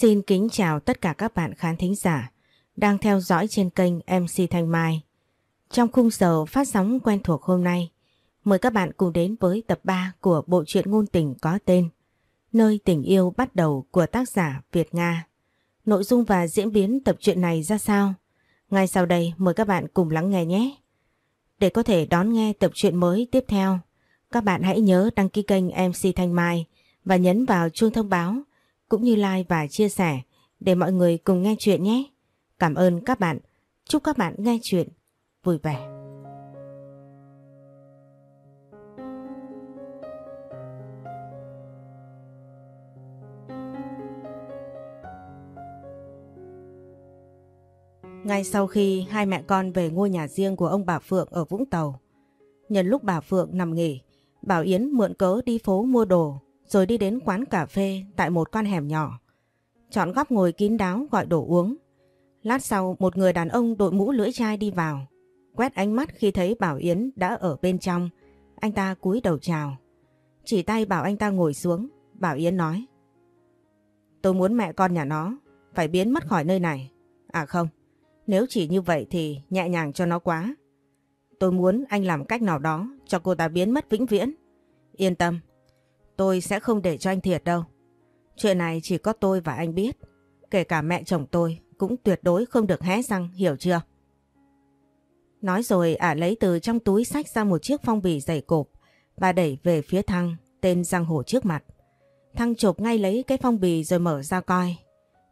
Xin kính chào tất cả các bạn khán thính giả đang theo dõi trên kênh MC Thanh Mai. Trong khung giờ phát sóng quen thuộc hôm nay, mời các bạn cùng đến với tập 3 của bộ truyện ngôn tình có tên Nơi tình yêu bắt đầu của tác giả Việt Nga. Nội dung và diễn biến tập truyện này ra sao? Ngay sau đây mời các bạn cùng lắng nghe nhé. Để có thể đón nghe tập truyện mới tiếp theo, các bạn hãy nhớ đăng ký kênh MC Thanh Mai và nhấn vào chuông thông báo cũng như like và chia sẻ để mọi người cùng nghe chuyện nhé. Cảm ơn các bạn. Chúc các bạn nghe chuyện vui vẻ. Ngay sau khi hai mẹ con về ngôi nhà riêng của ông bà Phượng ở Vũng Tàu, nhân lúc bà Phượng nằm nghỉ, Bảo Yến mượn cớ đi phố mua đồ rồi đi đến quán cà phê tại một con hẻm nhỏ. Chọn góc ngồi kín đáo gọi đồ uống. Lát sau một người đàn ông đội mũ lưỡi chai đi vào. Quét ánh mắt khi thấy Bảo Yến đã ở bên trong. Anh ta cúi đầu chào. Chỉ tay bảo anh ta ngồi xuống. Bảo Yến nói. Tôi muốn mẹ con nhà nó phải biến mất khỏi nơi này. À không, nếu chỉ như vậy thì nhẹ nhàng cho nó quá. Tôi muốn anh làm cách nào đó cho cô ta biến mất vĩnh viễn. Yên tâm, Tôi sẽ không để cho anh thiệt đâu. Chuyện này chỉ có tôi và anh biết. Kể cả mẹ chồng tôi cũng tuyệt đối không được hé răng, hiểu chưa? Nói rồi ả lấy từ trong túi sách ra một chiếc phong bì dày cộp và đẩy về phía Thăng tên Giang hồ trước mặt. Thăng chụp ngay lấy cái phong bì rồi mở ra coi.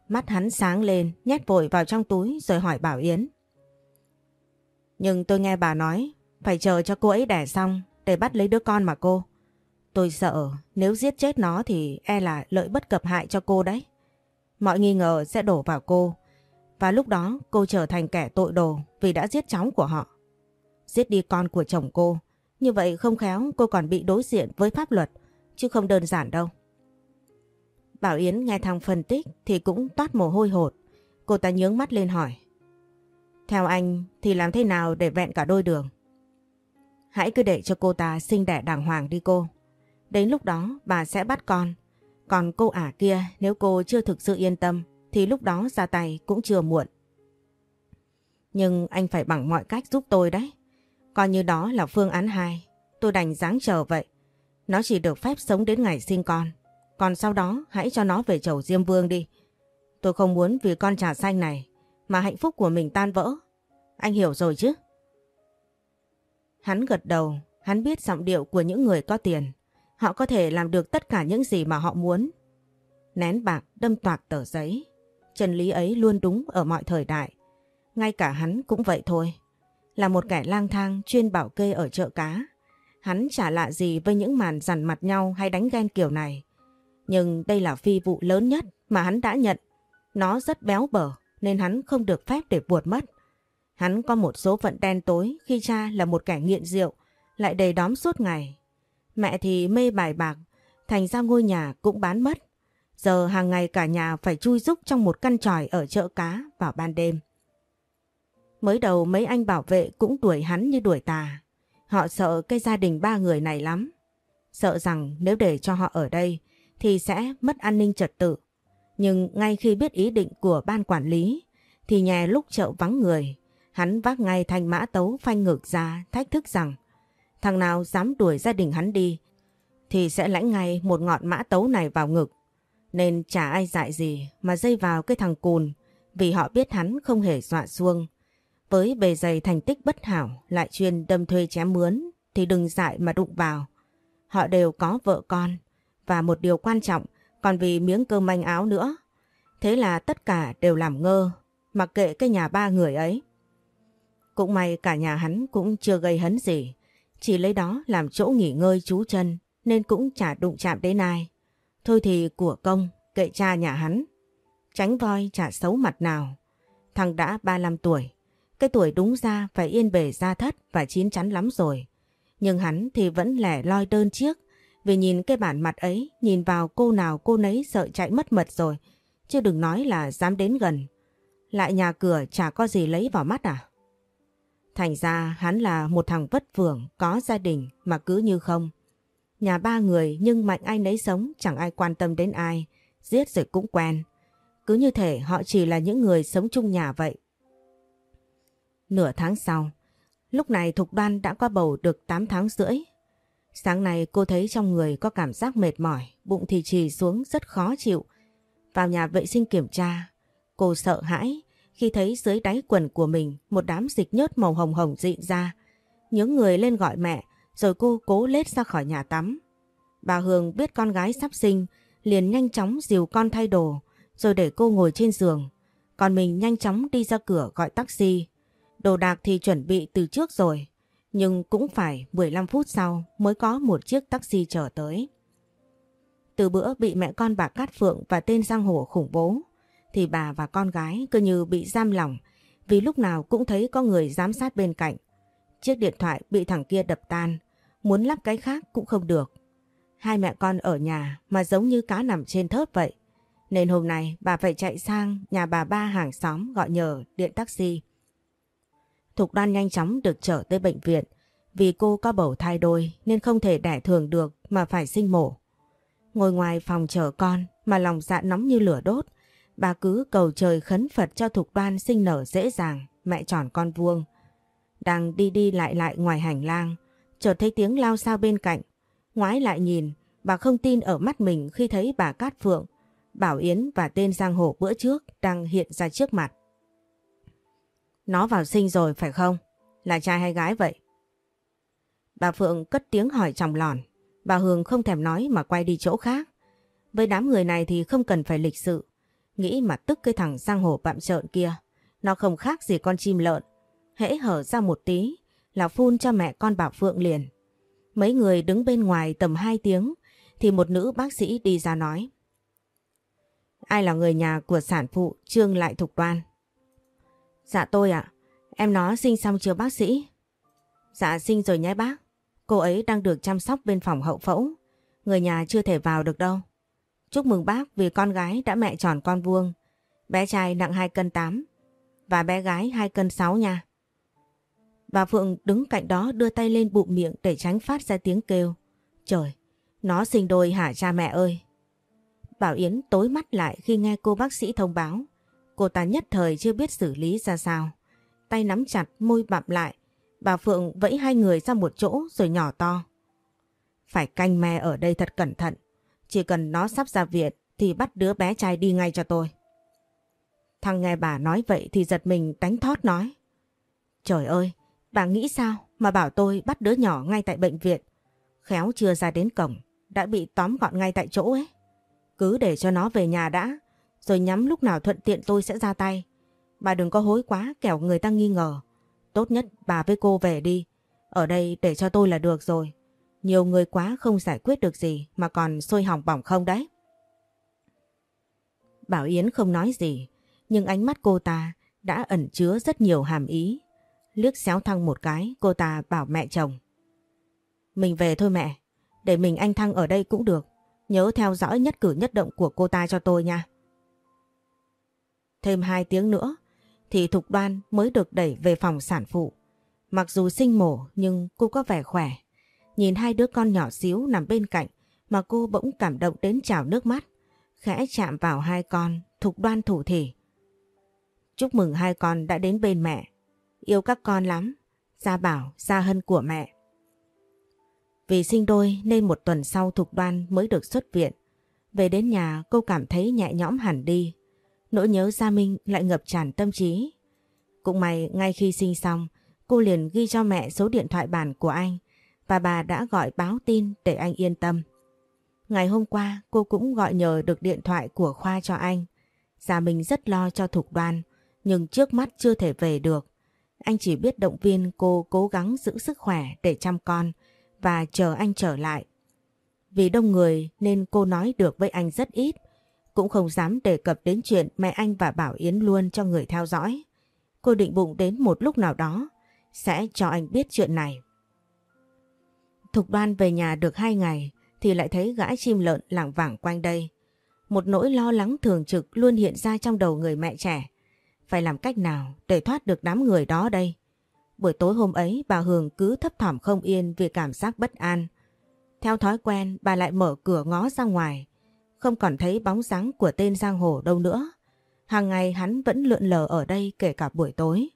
Mắt hắn sáng lên, nhét vội vào trong túi rồi hỏi Bảo Yến. Nhưng tôi nghe bà nói phải chờ cho cô ấy đẻ xong để bắt lấy đứa con mà cô. Tôi sợ nếu giết chết nó thì e là lợi bất cập hại cho cô đấy. Mọi nghi ngờ sẽ đổ vào cô. Và lúc đó, cô trở thành kẻ tội đồ vì đã giết cháu của họ. Giết đi con của chồng cô. Như vậy không khéo cô còn bị đối diện với pháp luật, chứ không đơn giản đâu. Bảo Yến nghe thằng phân tích thì cũng toát mồ hôi hột. Cô ta nhướng mắt lên hỏi. Theo anh thì làm thế nào để vẹn cả đôi đường? Hãy cứ để cho cô ta sinh đẻ đàng hoàng đi cô. Đến lúc đó bà sẽ bắt con. Còn cô ả kia nếu cô chưa thực sự yên tâm thì lúc đó ra tay cũng chưa muộn. Nhưng anh phải bằng mọi cách giúp tôi đấy. Coi như đó là phương án 2. Tôi đành dáng chờ vậy. Nó chỉ được phép sống đến ngày sinh con. Còn sau đó hãy cho nó về chầu Diêm Vương đi. Tôi không muốn vì con trà xanh này mà hạnh phúc của mình tan vỡ. Anh hiểu rồi chứ? Hắn gật đầu, hắn biết giọng điệu của những người có tiền. Họ có thể làm được tất cả những gì mà họ muốn. Nén bạc đâm toạc tờ giấy. Chân lý ấy luôn đúng ở mọi thời đại. Ngay cả hắn cũng vậy thôi. Là một kẻ lang thang chuyên bảo kê ở chợ cá. Hắn chả lạ gì với những màn dằn mặt nhau hay đánh ghen kiểu này. Nhưng đây là phi vụ lớn nhất mà hắn đã nhận. Nó rất béo bở nên hắn không được phép để buột mất. Hắn có một số phận đen tối khi cha là một kẻ nghiện rượu, lại đầy đóm suốt ngày Mẹ thì mê bài bạc, thành ra ngôi nhà cũng bán mất. Giờ hàng ngày cả nhà phải chui rúc trong một căn tròi ở chợ cá vào ban đêm. Mới đầu mấy anh bảo vệ cũng đuổi hắn như đuổi tà. Họ sợ cái gia đình ba người này lắm. Sợ rằng nếu để cho họ ở đây thì sẽ mất an ninh trật tự. Nhưng ngay khi biết ý định của ban quản lý thì nhà lúc chợ vắng người, hắn vác ngay thanh mã tấu phanh ngược ra thách thức rằng Thằng nào dám đuổi gia đình hắn đi, thì sẽ lãnh ngay một ngọn mã tấu này vào ngực. Nên chả ai dại gì mà dây vào cái thằng cùn, vì họ biết hắn không hề dọa xuông. Với bề dày thành tích bất hảo, lại chuyên đâm thuê chém mướn, thì đừng dại mà đụng vào. Họ đều có vợ con, và một điều quan trọng, còn vì miếng cơm manh áo nữa. Thế là tất cả đều làm ngơ, mặc kệ cái nhà ba người ấy. Cũng may cả nhà hắn cũng chưa gây hấn gì. Chỉ lấy đó làm chỗ nghỉ ngơi chú chân nên cũng chả đụng chạm đến ai. Thôi thì của công, kệ cha nhà hắn. Tránh voi chả xấu mặt nào. Thằng đã 35 tuổi. Cái tuổi đúng ra phải yên bề ra thất và chín chắn lắm rồi. Nhưng hắn thì vẫn lẻ loi đơn chiếc vì nhìn cái bản mặt ấy, nhìn vào cô nào cô nấy sợ chạy mất mật rồi. Chứ đừng nói là dám đến gần. Lại nhà cửa chả có gì lấy vào mắt à? Thành ra hắn là một thằng vất vưởng, có gia đình mà cứ như không. Nhà ba người nhưng mạnh ai nấy sống chẳng ai quan tâm đến ai, giết rồi cũng quen. cứ như thể họ chỉ là những người sống chung nhà vậy. Nửa tháng sau, lúc này Thục Đoan đã qua bầu được 8 tháng rưỡi. Sáng nay cô thấy trong người có cảm giác mệt mỏi, bụng thì trì xuống rất khó chịu. Vào nhà vệ sinh kiểm tra, cô sợ hãi khi thấy dưới đáy quần của mình một đám dịch nhớt màu hồng hồng dị ra. Những người lên gọi mẹ, rồi cô cố lết ra khỏi nhà tắm. Bà Hương biết con gái sắp sinh, liền nhanh chóng dìu con thay đồ, rồi để cô ngồi trên giường. Còn mình nhanh chóng đi ra cửa gọi taxi. Đồ đạc thì chuẩn bị từ trước rồi. Nhưng cũng phải 15 phút sau mới có một chiếc taxi chờ tới. Từ bữa bị mẹ con bà Cát Phượng và tên Giang Hồ khủng bố thì bà và con gái cứ như bị giam lòng vì lúc nào cũng thấy có người giám sát bên cạnh. Chiếc điện thoại bị thằng kia đập tan, muốn lắp cái khác cũng không được. Hai mẹ con ở nhà mà giống như cá nằm trên thớt vậy. Nên hôm nay bà phải chạy sang nhà bà ba hàng xóm gọi nhờ điện taxi. Thục Đoan nhanh chóng được trở tới bệnh viện vì cô có bầu thai đôi nên không thể đẻ thường được mà phải sinh mổ. Ngồi ngoài phòng chờ con mà lòng dạ nóng như lửa đốt, bà cứ cầu trời khấn Phật cho Thục Đoan sinh nở dễ dàng, mẹ tròn con vuông. Đang đi đi lại lại ngoài hành lang, chợt thấy tiếng lao sao bên cạnh. Ngoái lại nhìn, bà không tin ở mắt mình khi thấy bà Cát Phượng, Bảo Yến và tên Giang Hồ bữa trước đang hiện ra trước mặt. Nó vào sinh rồi phải không? Là trai hay gái vậy? Bà Phượng cất tiếng hỏi trong lòn. Bà Hương không thèm nói mà quay đi chỗ khác. Với đám người này thì không cần phải lịch sự. Nghĩ mà tức cái thằng Giang Hồ bạm trợn kia. Nó không khác gì con chim lợn. Hễ hở ra một tí, là phun cho mẹ con bà Phượng liền. Mấy người đứng bên ngoài tầm 2 tiếng, thì một nữ bác sĩ đi ra nói. Ai là người nhà của sản phụ Trương Lại Thục Đoan? Dạ tôi ạ. Em nó sinh xong chưa bác sĩ? Dạ sinh rồi nhé bác. Cô ấy đang được chăm sóc bên phòng hậu phẫu. Người nhà chưa thể vào được đâu. Chúc mừng bác vì con gái đã mẹ tròn con vuông. Bé trai nặng 2 cân 8 và bé gái 2 cân 6 nha. Bà Phượng đứng cạnh đó đưa tay lên bụng miệng để tránh phát ra tiếng kêu. Trời, nó sinh đôi hả cha mẹ ơi. Bảo Yến tối mắt lại khi nghe cô bác sĩ thông báo. Cô ta nhất thời chưa biết xử lý ra sao. Tay nắm chặt, môi bặm lại. Bà Phượng vẫy hai người ra một chỗ rồi nhỏ to. Phải canh me ở đây thật cẩn thận. Chỉ cần nó sắp ra viện thì bắt đứa bé trai đi ngay cho tôi. Thằng nghe bà nói vậy thì giật mình đánh thót nói. Trời ơi, bà nghĩ sao mà bảo tôi bắt đứa nhỏ ngay tại bệnh viện. Khéo chưa ra đến cổng, đã bị tóm gọn ngay tại chỗ ấy. Cứ để cho nó về nhà đã, rồi nhắm lúc nào thuận tiện tôi sẽ ra tay. Bà đừng có hối quá kẻo người ta nghi ngờ. Tốt nhất bà với cô về đi. Ở đây để cho tôi là được rồi. Nhiều người quá không giải quyết được gì mà còn sôi hỏng bỏng không đấy. Bảo Yến không nói gì, nhưng ánh mắt cô ta đã ẩn chứa rất nhiều hàm ý. Liếc xéo thăng một cái, cô ta bảo mẹ chồng. Mình về thôi mẹ, để mình anh Thăng ở đây cũng được. Nhớ theo dõi nhất cử nhất động của cô ta cho tôi nha. Thêm hai tiếng nữa thì Thục Đoan mới được đẩy về phòng sản phụ. Mặc dù sinh mổ nhưng cô có vẻ khỏe. Nhìn hai đứa con nhỏ xíu nằm bên cạnh mà cô bỗng cảm động đến trào nước mắt. Khẽ chạm vào hai con, Thục Đoan thủ thỉ. Chúc mừng hai con đã đến bên mẹ. Yêu các con lắm. Gia Bảo, Gia Hân của mẹ. Vì sinh đôi nên một tuần sau Thục Đoan mới được xuất viện. Về đến nhà cô cảm thấy nhẹ nhõm hẳn đi. Nỗi nhớ Gia Minh lại ngập tràn tâm trí. Cũng may ngay khi sinh xong, cô liền ghi cho mẹ số điện thoại bàn của anh và bà đã gọi báo tin để anh yên tâm. Ngày hôm qua cô cũng gọi nhờ được điện thoại của Khoa cho anh. Già mình rất lo cho Thục Đoan, nhưng trước mắt chưa thể về được. Anh chỉ biết động viên cô cố gắng giữ sức khỏe để chăm con và chờ anh trở lại. Vì đông người nên cô nói được với anh rất ít, cũng không dám đề cập đến chuyện mẹ anh và Bảo Yến luôn cho người theo dõi. Cô định bụng đến một lúc nào đó sẽ cho anh biết chuyện này. Thục đoan về nhà được hai ngày, thì lại thấy gã chim lợn lảng vảng quanh đây. Một nỗi lo lắng thường trực luôn hiện ra trong đầu người mẹ trẻ. Phải làm cách nào để thoát được đám người đó đây? Buổi tối hôm ấy, bà Hường cứ thấp thỏm không yên vì cảm giác bất an. Theo thói quen, bà lại mở cửa ngó ra ngoài. Không còn thấy bóng dáng của tên giang hồ đâu nữa. Hàng ngày hắn vẫn lượn lờ ở đây kể cả buổi tối.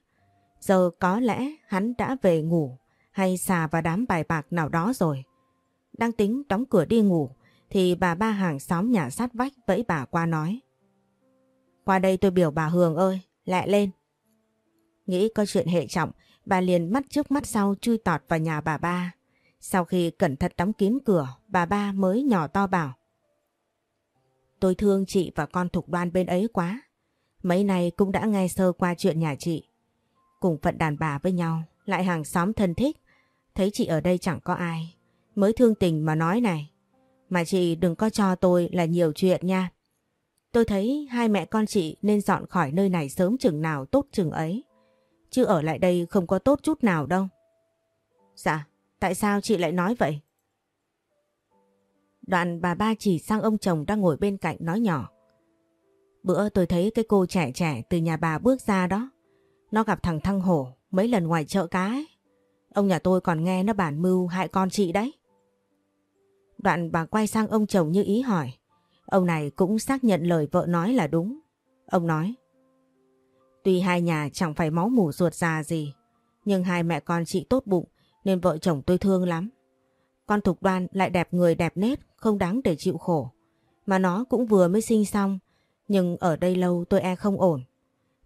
Giờ có lẽ hắn đã về ngủ hay xà vào đám bài bạc nào đó rồi. Đang tính đóng cửa đi ngủ thì bà ba hàng xóm nhà sát vách vẫy bà qua nói. Qua đây tôi biểu bà Hường ơi, lẹ lên. Nghĩ có chuyện hệ trọng, bà liền mắt trước mắt sau chui tọt vào nhà bà ba. Sau khi cẩn thận đóng kín cửa, bà ba mới nhỏ to bảo. Tôi thương chị và con thục đoan bên ấy quá. Mấy nay cũng đã nghe sơ qua chuyện nhà chị. Cùng phận đàn bà với nhau, lại hàng xóm thân thích. Thấy chị ở đây chẳng có ai. Mới thương tình mà nói này. Mà chị đừng có cho tôi là nhiều chuyện nha. Tôi thấy hai mẹ con chị nên dọn khỏi nơi này sớm chừng nào tốt chừng ấy. Chứ ở lại đây không có tốt chút nào đâu. Dạ, tại sao chị lại nói vậy? Đoạn bà ba chỉ sang ông chồng đang ngồi bên cạnh nói nhỏ. Bữa tôi thấy cái cô trẻ trẻ từ nhà bà bước ra đó. Nó gặp thằng Thăng Hổ mấy lần ngoài chợ cá ấy. Ông nhà tôi còn nghe nó bản mưu hại con chị đấy. Đoạn bà quay sang ông chồng như ý hỏi. Ông này cũng xác nhận lời vợ nói là đúng. Ông nói. Tuy hai nhà chẳng phải máu mủ ruột già gì, nhưng hai mẹ con chị tốt bụng nên vợ chồng tôi thương lắm. Con Thục Đoan lại đẹp người đẹp nết, không đáng để chịu khổ. Mà nó cũng vừa mới sinh xong, nhưng ở đây lâu tôi e không ổn.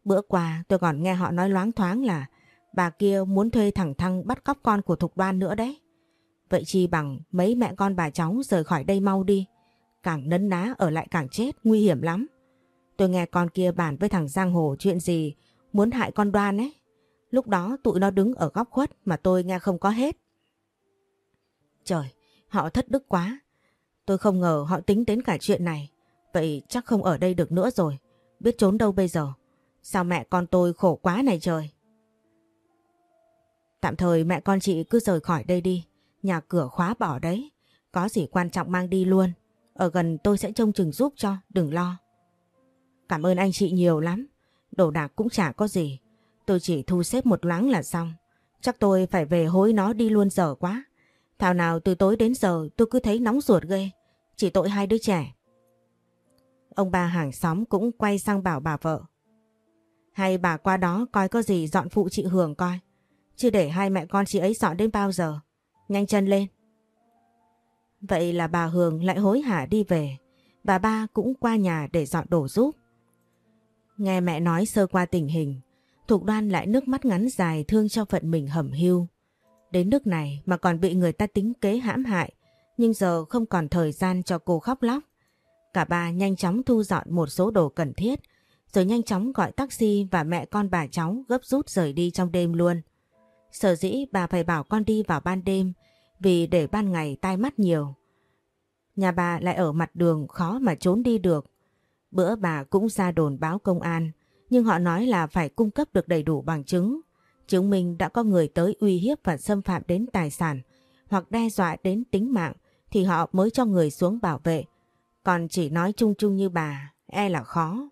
Bữa qua tôi còn nghe họ nói loáng thoáng là bà kia muốn thuê thằng Thăng bắt cóc con của Thục Đoan nữa đấy. Vậy chi bằng mấy mẹ con bà cháu rời khỏi đây mau đi. Càng nấn ná ở lại càng chết, nguy hiểm lắm. Tôi nghe con kia bàn với thằng Giang Hồ chuyện gì muốn hại con đoan ấy. Lúc đó tụi nó đứng ở góc khuất mà tôi nghe không có hết. Trời, họ thất đức quá. Tôi không ngờ họ tính đến cả chuyện này. Vậy chắc không ở đây được nữa rồi. Biết trốn đâu bây giờ. Sao mẹ con tôi khổ quá này trời. Tạm thời mẹ con chị cứ rời khỏi đây đi. Nhà cửa khóa bỏ đấy. Có gì quan trọng mang đi luôn. Ở gần tôi sẽ trông chừng giúp cho, đừng lo. Cảm ơn anh chị nhiều lắm. Đồ đạc cũng chả có gì. Tôi chỉ thu xếp một loáng là xong. Chắc tôi phải về hối nó đi luôn giờ quá. Thảo nào từ tối đến giờ tôi cứ thấy nóng ruột ghê. Chỉ tội hai đứa trẻ. Ông ba hàng xóm cũng quay sang bảo bà vợ. Hay bà qua đó coi có gì dọn phụ chị Hường coi. Chứ để hai mẹ con chị ấy dọn đến bao giờ. Nhanh chân lên. Vậy là bà Hường lại hối hả đi về. Bà ba cũng qua nhà để dọn đồ giúp. Nghe mẹ nói sơ qua tình hình, Thục Đoan lại nước mắt ngắn dài thương cho phận mình hầm hưu. Đến nước này mà còn bị người ta tính kế hãm hại, nhưng giờ không còn thời gian cho cô khóc lóc. Cả ba nhanh chóng thu dọn một số đồ cần thiết, rồi nhanh chóng gọi taxi và mẹ con bà cháu gấp rút rời đi trong đêm luôn. Sở dĩ bà phải bảo con đi vào ban đêm vì để ban ngày tai mắt nhiều. Nhà bà lại ở mặt đường khó mà trốn đi được. Bữa bà cũng ra đồn báo công an, nhưng họ nói là phải cung cấp được đầy đủ bằng chứng. Chứng minh đã có người tới uy hiếp và xâm phạm đến tài sản hoặc đe dọa đến tính mạng thì họ mới cho người xuống bảo vệ. Còn chỉ nói chung chung như bà, e là khó.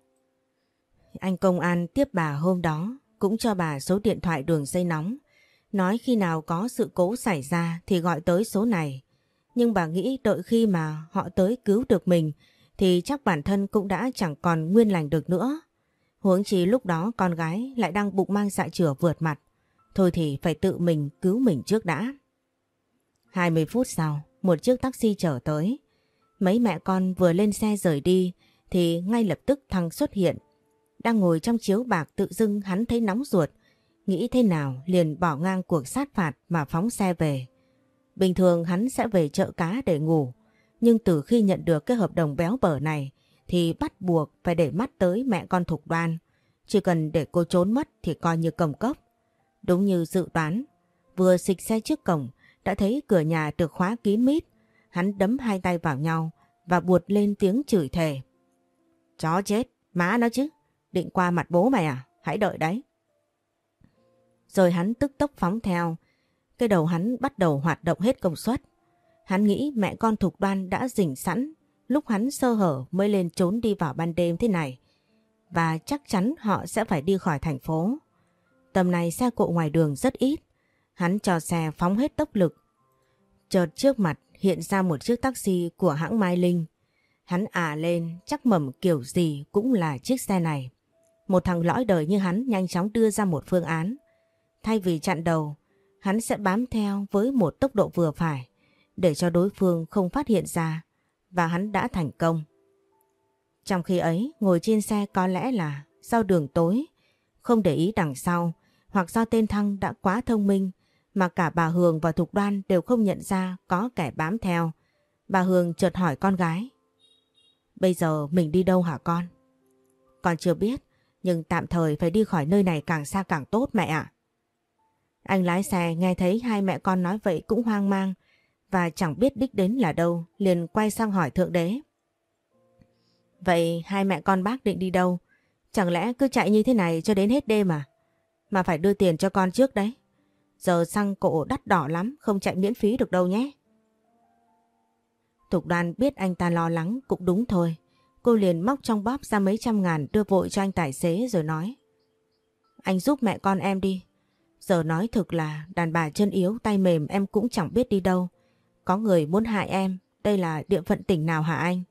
Anh công an tiếp bà hôm đó cũng cho bà số điện thoại đường dây nóng. Nói khi nào có sự cố xảy ra thì gọi tới số này. Nhưng bà nghĩ đợi khi mà họ tới cứu được mình thì chắc bản thân cũng đã chẳng còn nguyên lành được nữa. Huống chi lúc đó con gái lại đang bụng mang dạ chửa vượt mặt. Thôi thì phải tự mình cứu mình trước đã. 20 phút sau, một chiếc taxi chở tới. Mấy mẹ con vừa lên xe rời đi thì ngay lập tức thằng xuất hiện. Đang ngồi trong chiếu bạc tự dưng hắn thấy nóng ruột. Nghĩ thế nào liền bỏ ngang cuộc sát phạt mà phóng xe về. Bình thường hắn sẽ về chợ cá để ngủ. Nhưng từ khi nhận được cái hợp đồng béo bở này thì bắt buộc phải để mắt tới mẹ con thục đoan. Chỉ cần để cô trốn mất thì coi như cầm cốc. Đúng như dự đoán, vừa xịt xe trước cổng đã thấy cửa nhà được khóa kín mít. Hắn đấm hai tay vào nhau và buột lên tiếng chửi thề. Chó chết, má nó chứ. Định qua mặt bố mày à? Hãy đợi đấy. Rồi hắn tức tốc phóng theo. Cái đầu hắn bắt đầu hoạt động hết công suất. Hắn nghĩ mẹ con Thục Đoan đã rình sẵn lúc hắn sơ hở mới lên trốn đi vào ban đêm thế này. Và chắc chắn họ sẽ phải đi khỏi thành phố. Tầm này xe cộ ngoài đường rất ít. Hắn cho xe phóng hết tốc lực. Chợt trước mặt hiện ra một chiếc taxi của hãng Mai Linh. Hắn à lên, chắc mầm kiểu gì cũng là chiếc xe này. Một thằng lõi đời như hắn nhanh chóng đưa ra một phương án. Thay vì chặn đầu, hắn sẽ bám theo với một tốc độ vừa phải để cho đối phương không phát hiện ra và hắn đã thành công. Trong khi ấy, ngồi trên xe có lẽ là do đường tối, không để ý đằng sau hoặc do tên Thăng đã quá thông minh mà cả bà Hường và Thục Đoan đều không nhận ra có kẻ bám theo. Bà Hường chợt hỏi con gái. Bây giờ mình đi đâu hả con? Con chưa biết, nhưng tạm thời phải đi khỏi nơi này càng xa càng tốt mẹ ạ. Anh lái xe nghe thấy hai mẹ con nói vậy cũng hoang mang và chẳng biết đích đến là đâu, liền quay sang hỏi Thượng Đế. Vậy hai mẹ con bác định đi đâu? Chẳng lẽ cứ chạy như thế này cho đến hết đêm à? Mà phải đưa tiền cho con trước đấy. Giờ xăng cộ đắt đỏ lắm, không chạy miễn phí được đâu nhé. Thục đoàn biết anh ta lo lắng cũng đúng thôi. Cô liền móc trong bóp ra mấy trăm ngàn đưa vội cho anh tài xế rồi nói. Anh giúp mẹ con em đi. Giờ nói thực là đàn bà chân yếu tay mềm em cũng chẳng biết đi đâu. Có người muốn hại em, đây là địa phận tỉnh nào hả anh?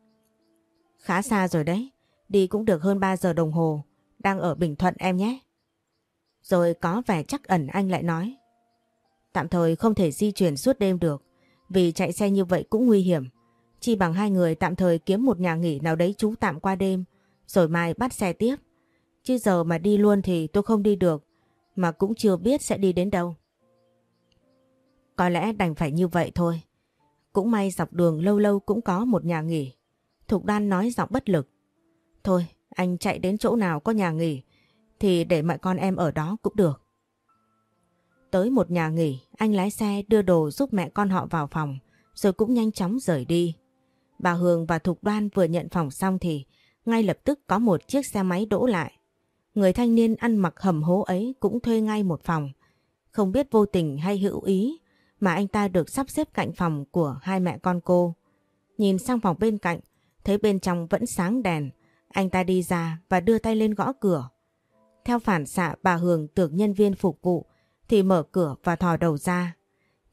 Khá xa rồi đấy, đi cũng được hơn 3 giờ đồng hồ, đang ở Bình Thuận em nhé. Rồi có vẻ chắc ẩn anh lại nói. Tạm thời không thể di chuyển suốt đêm được, vì chạy xe như vậy cũng nguy hiểm. Chỉ bằng hai người tạm thời kiếm một nhà nghỉ nào đấy trú tạm qua đêm, rồi mai bắt xe tiếp. Chứ giờ mà đi luôn thì tôi không đi được, mà cũng chưa biết sẽ đi đến đâu. Có lẽ đành phải như vậy thôi. Cũng may dọc đường lâu lâu cũng có một nhà nghỉ. Thục Đan nói giọng bất lực. Thôi, anh chạy đến chỗ nào có nhà nghỉ thì để mẹ con em ở đó cũng được. Tới một nhà nghỉ, anh lái xe đưa đồ giúp mẹ con họ vào phòng, rồi cũng nhanh chóng rời đi. Bà Hương và Thục Đoan vừa nhận phòng xong thì ngay lập tức có một chiếc xe máy đỗ lại. Người thanh niên ăn mặc hầm hố ấy cũng thuê ngay một phòng. Không biết vô tình hay hữu ý mà anh ta được sắp xếp cạnh phòng của hai mẹ con cô. Nhìn sang phòng bên cạnh, thấy bên trong vẫn sáng đèn. Anh ta đi ra và đưa tay lên gõ cửa. Theo phản xạ bà Hường tưởng nhân viên phục vụ thì mở cửa và thò đầu ra.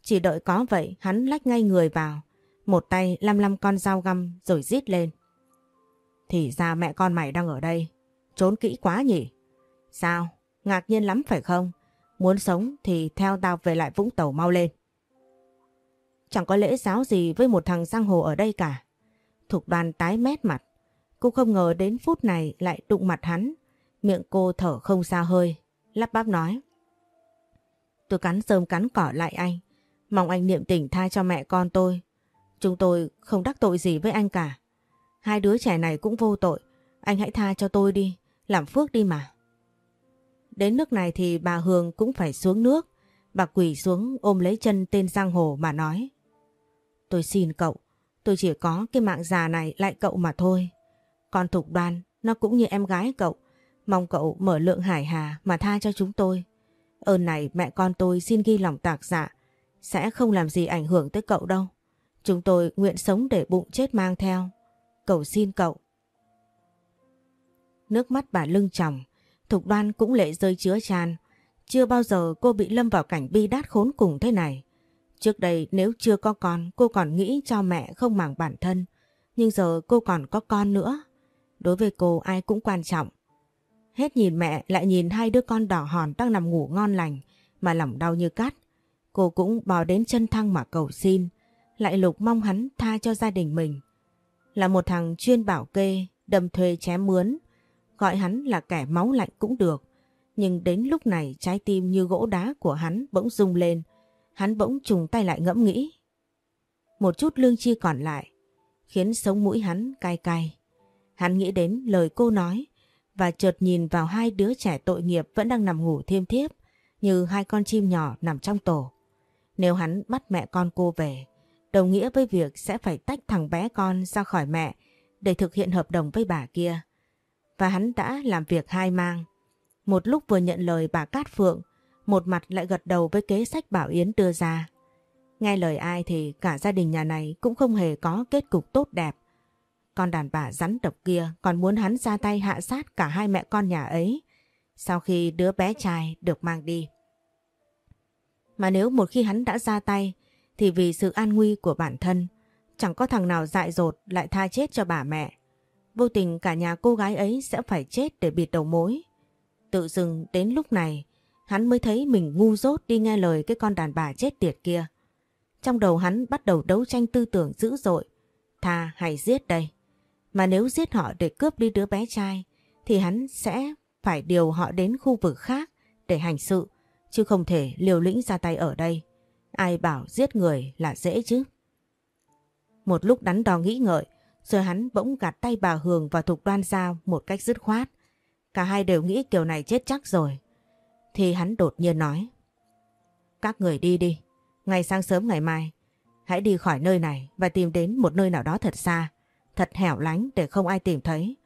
Chỉ đợi có vậy hắn lách ngay người vào. Một tay lăm lăm con dao găm rồi rít lên. Thì ra mẹ con mày đang ở đây. Trốn kỹ quá nhỉ? Sao? Ngạc nhiên lắm phải không? Muốn sống thì theo tao về lại Vũng Tàu mau lên. Chẳng có lễ giáo gì với một thằng giang hồ ở đây cả. Thục đoàn tái mét mặt. Cô không ngờ đến phút này lại đụng mặt hắn. Miệng cô thở không ra hơi. Lắp bắp nói. Tôi cắn sơm cắn cỏ lại anh. Mong anh niệm tình tha cho mẹ con tôi. Chúng tôi không đắc tội gì với anh cả. Hai đứa trẻ này cũng vô tội. Anh hãy tha cho tôi đi. Làm phước đi mà. Đến nước này thì bà Hương cũng phải xuống nước. Bà quỳ xuống ôm lấy chân tên Giang Hồ mà nói. Tôi xin cậu, tôi chỉ có cái mạng già này lại cậu mà thôi. Con Thục Đoan, nó cũng như em gái cậu. Mong cậu mở lượng hải hà mà tha cho chúng tôi. Ơn này mẹ con tôi xin ghi lòng tạc dạ. Sẽ không làm gì ảnh hưởng tới cậu đâu. Chúng tôi nguyện sống để bụng chết mang theo. Cầu xin cậu. Nước mắt bà lưng tròng. Thục đoan cũng lệ rơi chứa tràn. Chưa bao giờ cô bị lâm vào cảnh bi đát khốn cùng thế này. Trước đây nếu chưa có con cô còn nghĩ cho mẹ không màng bản thân. Nhưng giờ cô còn có con nữa. Đối với cô ai cũng quan trọng. Hết nhìn mẹ lại nhìn hai đứa con đỏ hòn đang nằm ngủ ngon lành mà lòng đau như cắt. Cô cũng bò đến chân thăng mà cầu xin. Lại lục mong hắn tha cho gia đình mình. Là một thằng chuyên bảo kê, đâm thuê chém mướn. Gọi hắn là kẻ máu lạnh cũng được. Nhưng đến lúc này trái tim như gỗ đá của hắn bỗng rung lên. Hắn bỗng trùng tay lại ngẫm nghĩ. Một chút lương chi còn lại khiến sống mũi hắn cay cay. Hắn nghĩ đến lời cô nói và chợt nhìn vào hai đứa trẻ tội nghiệp vẫn đang nằm ngủ thiêm thiếp như hai con chim nhỏ nằm trong tổ. Nếu hắn bắt mẹ con cô về, đồng nghĩa với việc sẽ phải tách thằng bé con ra khỏi mẹ để thực hiện hợp đồng với bà kia. Và hắn đã làm việc hai mang. Một lúc vừa nhận lời bà Cát Phượng, một mặt lại gật đầu với kế sách Bảo Yến đưa ra. Nghe lời ai thì cả gia đình nhà này cũng không hề có kết cục tốt đẹp. Con đàn bà rắn độc kia còn muốn hắn ra tay hạ sát cả hai mẹ con nhà ấy sau khi đứa bé trai được mang đi. Mà nếu một khi hắn đã ra tay thì vì sự an nguy của bản thân chẳng có thằng nào dại dột lại tha chết cho bà mẹ. Vô tình cả nhà cô gái ấy sẽ phải chết để bịt đầu mối. Tự dưng đến lúc này, hắn mới thấy mình ngu dốt đi nghe lời cái con đàn bà chết tiệt kia. Trong đầu hắn bắt đầu đấu tranh tư tưởng dữ dội. Tha hay giết đây? Mà nếu giết họ để cướp đi đứa bé trai, thì hắn sẽ phải điều họ đến khu vực khác để hành sự, chứ không thể liều lĩnh ra tay ở đây. Ai bảo giết người là dễ chứ? Một lúc đắn đo nghĩ ngợi rồi hắn bỗng gạt tay bà Hường và Thục Đoan ra một cách dứt khoát. Cả hai đều nghĩ kiểu này chết chắc rồi. Thì hắn đột nhiên nói. Các người đi đi. Ngày sáng sớm ngày mai. Hãy đi khỏi nơi này và tìm đến một nơi nào đó thật xa. Thật hẻo lánh để không ai tìm thấy.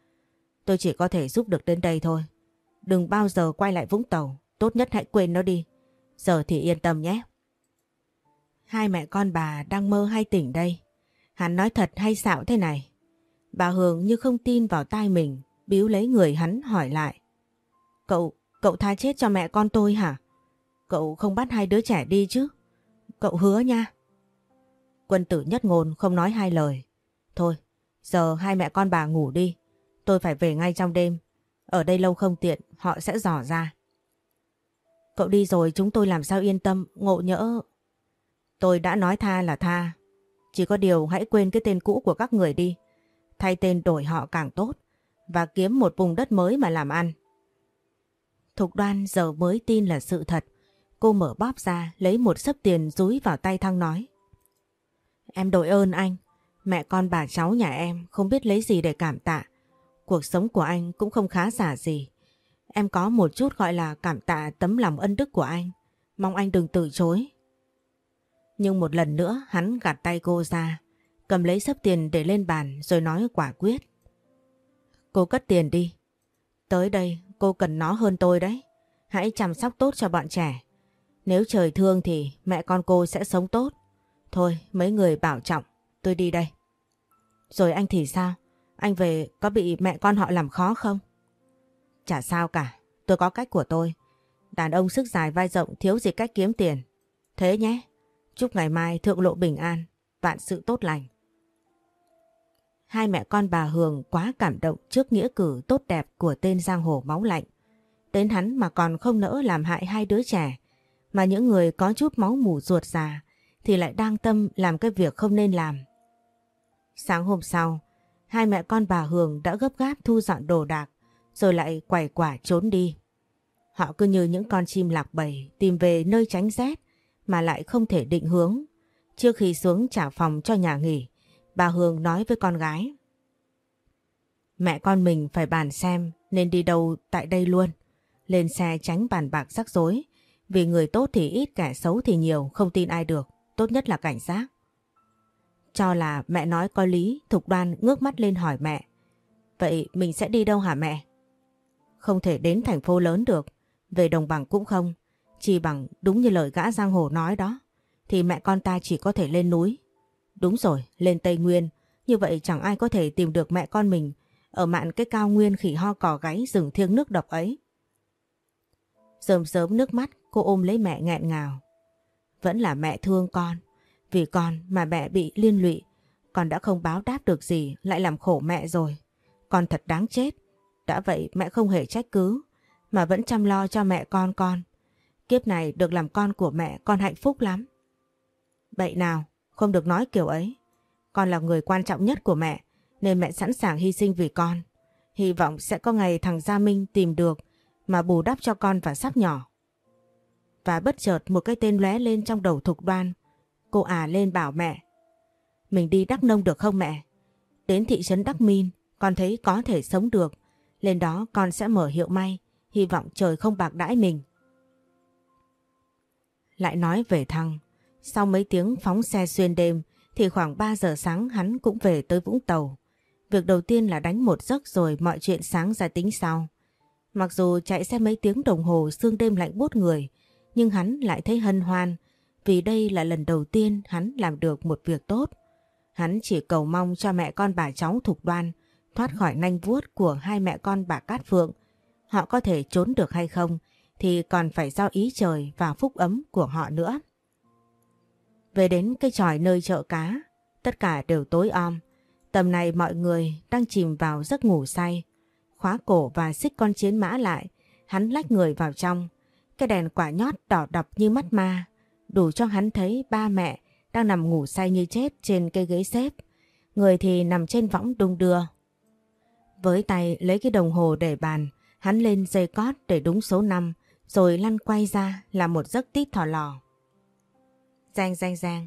Tôi chỉ có thể giúp được đến đây thôi. Đừng bao giờ quay lại Vũng Tàu. Tốt nhất hãy quên nó đi. Giờ thì yên tâm nhé. Hai mẹ con bà đang mơ hay tỉnh đây. Hắn nói thật hay xạo thế này? Bà Hường như không tin vào tai mình, biếu lấy người hắn hỏi lại. Cậu, cậu tha chết cho mẹ con tôi hả? Cậu không bắt hai đứa trẻ đi chứ? Cậu hứa nha. Quân tử nhất ngôn không nói hai lời. Thôi, giờ hai mẹ con bà ngủ đi. Tôi phải về ngay trong đêm. Ở đây lâu không tiện, họ sẽ dò ra. Cậu đi rồi chúng tôi làm sao yên tâm, ngộ nhỡ. Tôi đã nói tha là tha. Chỉ có điều hãy quên cái tên cũ của các người đi. Thay tên đổi họ càng tốt. Và kiếm một vùng đất mới mà làm ăn. Thục đoan giờ mới tin là sự thật. Cô mở bóp ra, lấy một sấp tiền rúi vào tay Thăng nói. Em đội ơn anh. Mẹ con bà cháu nhà em không biết lấy gì để cảm tạ. Cuộc sống của anh cũng không khá giả gì. Em có một chút gọi là cảm tạ tấm lòng ân đức của anh. Mong anh đừng từ chối. Nhưng một lần nữa hắn gạt tay cô ra, cầm lấy sấp tiền để lên bàn rồi nói quả quyết. Cô cất tiền đi. Tới đây cô cần nó hơn tôi đấy. Hãy chăm sóc tốt cho bọn trẻ. Nếu trời thương thì mẹ con cô sẽ sống tốt. Thôi mấy người bảo trọng, tôi đi đây. Rồi anh thì sao? Anh về có bị mẹ con họ làm khó không? Chả sao cả, tôi có cách của tôi. Đàn ông sức dài vai rộng thiếu gì cách kiếm tiền. Thế nhé, chúc ngày mai thượng lộ bình an, vạn sự tốt lành. Hai mẹ con bà Hường quá cảm động trước nghĩa cử tốt đẹp của tên giang hồ máu lạnh. Đến hắn mà còn không nỡ làm hại hai đứa trẻ, mà những người có chút máu mủ ruột già thì lại đang tâm làm cái việc không nên làm. Sáng hôm sau, hai mẹ con bà Hường đã gấp gáp thu dọn đồ đạc rồi lại quẩy quả trốn đi. Họ cứ như những con chim lạc bầy tìm về nơi tránh rét mà lại không thể định hướng. Trước khi xuống trả phòng cho nhà nghỉ, bà Hương nói với con gái. Mẹ con mình phải bàn xem nên đi đâu tại đây luôn. Lên xe tránh bàn bạc rắc rối. Vì người tốt thì ít kẻ xấu thì nhiều, không tin ai được. Tốt nhất là cảnh giác. Cho là mẹ nói có lý, Thục Đoan ngước mắt lên hỏi mẹ. Vậy mình sẽ đi đâu hả mẹ? Không thể đến thành phố lớn được, về đồng bằng cũng không. Chỉ bằng đúng như lời gã giang hồ nói đó, thì mẹ con ta chỉ có thể lên núi. Đúng rồi, lên Tây Nguyên, như vậy chẳng ai có thể tìm được mẹ con mình ở mạn cái cao nguyên khỉ ho cỏ gáy rừng thiêng nước độc ấy. Sớm sớm nước mắt cô ôm lấy mẹ nghẹn ngào. Vẫn là mẹ thương con, vì con mà mẹ bị liên lụy, con đã không báo đáp được gì lại làm khổ mẹ rồi. Con thật đáng chết, đã vậy mẹ không hề trách cứ, mà vẫn chăm lo cho mẹ con con. Kiếp này được làm con của mẹ con hạnh phúc lắm. Bậy nào, không được nói kiểu ấy. Con là người quan trọng nhất của mẹ, nên mẹ sẵn sàng hy sinh vì con. Hy vọng sẽ có ngày thằng Gia Minh tìm được mà bù đắp cho con và sắp nhỏ. Và bất chợt một cái tên lóe lên trong đầu thục đoan. Cô à lên bảo mẹ. Mình đi Đắk Nông được không mẹ? Đến thị trấn Đắk Min, con thấy có thể sống được. Lên đó con sẽ mở hiệu may, hy vọng trời không bạc đãi mình. Lại nói về Thăng, sau mấy tiếng phóng xe xuyên đêm thì khoảng 3 giờ sáng hắn cũng về tới Vũng Tàu. Việc đầu tiên là đánh một giấc rồi mọi chuyện sáng ra tính sau. Mặc dù chạy xe mấy tiếng đồng hồ sương đêm lạnh buốt người, nhưng hắn lại thấy hân hoan vì đây là lần đầu tiên hắn làm được một việc tốt. Hắn chỉ cầu mong cho mẹ con bà cháu thục đoan thoát khỏi nanh vuốt của hai mẹ con bà Cát Phượng. Họ có thể trốn được hay không thì còn phải giao ý trời và phúc ấm của họ nữa. Về đến cây tròi nơi chợ cá, tất cả đều tối om. Tầm này mọi người đang chìm vào giấc ngủ say, khóa cổ và xích con chiến mã lại Hắn lách người vào trong. Cái đèn quả nhót đỏ đập như mắt ma. Đủ cho hắn thấy ba mẹ đang nằm ngủ say như chết trên cây ghế xếp. Người thì nằm trên võng đung đưa. Với tay lấy cái đồng hồ để bàn, hắn lên dây cót để đúng số 5, rồi lăn quay ra là một giấc tít thỏ lò. Giang giang giang.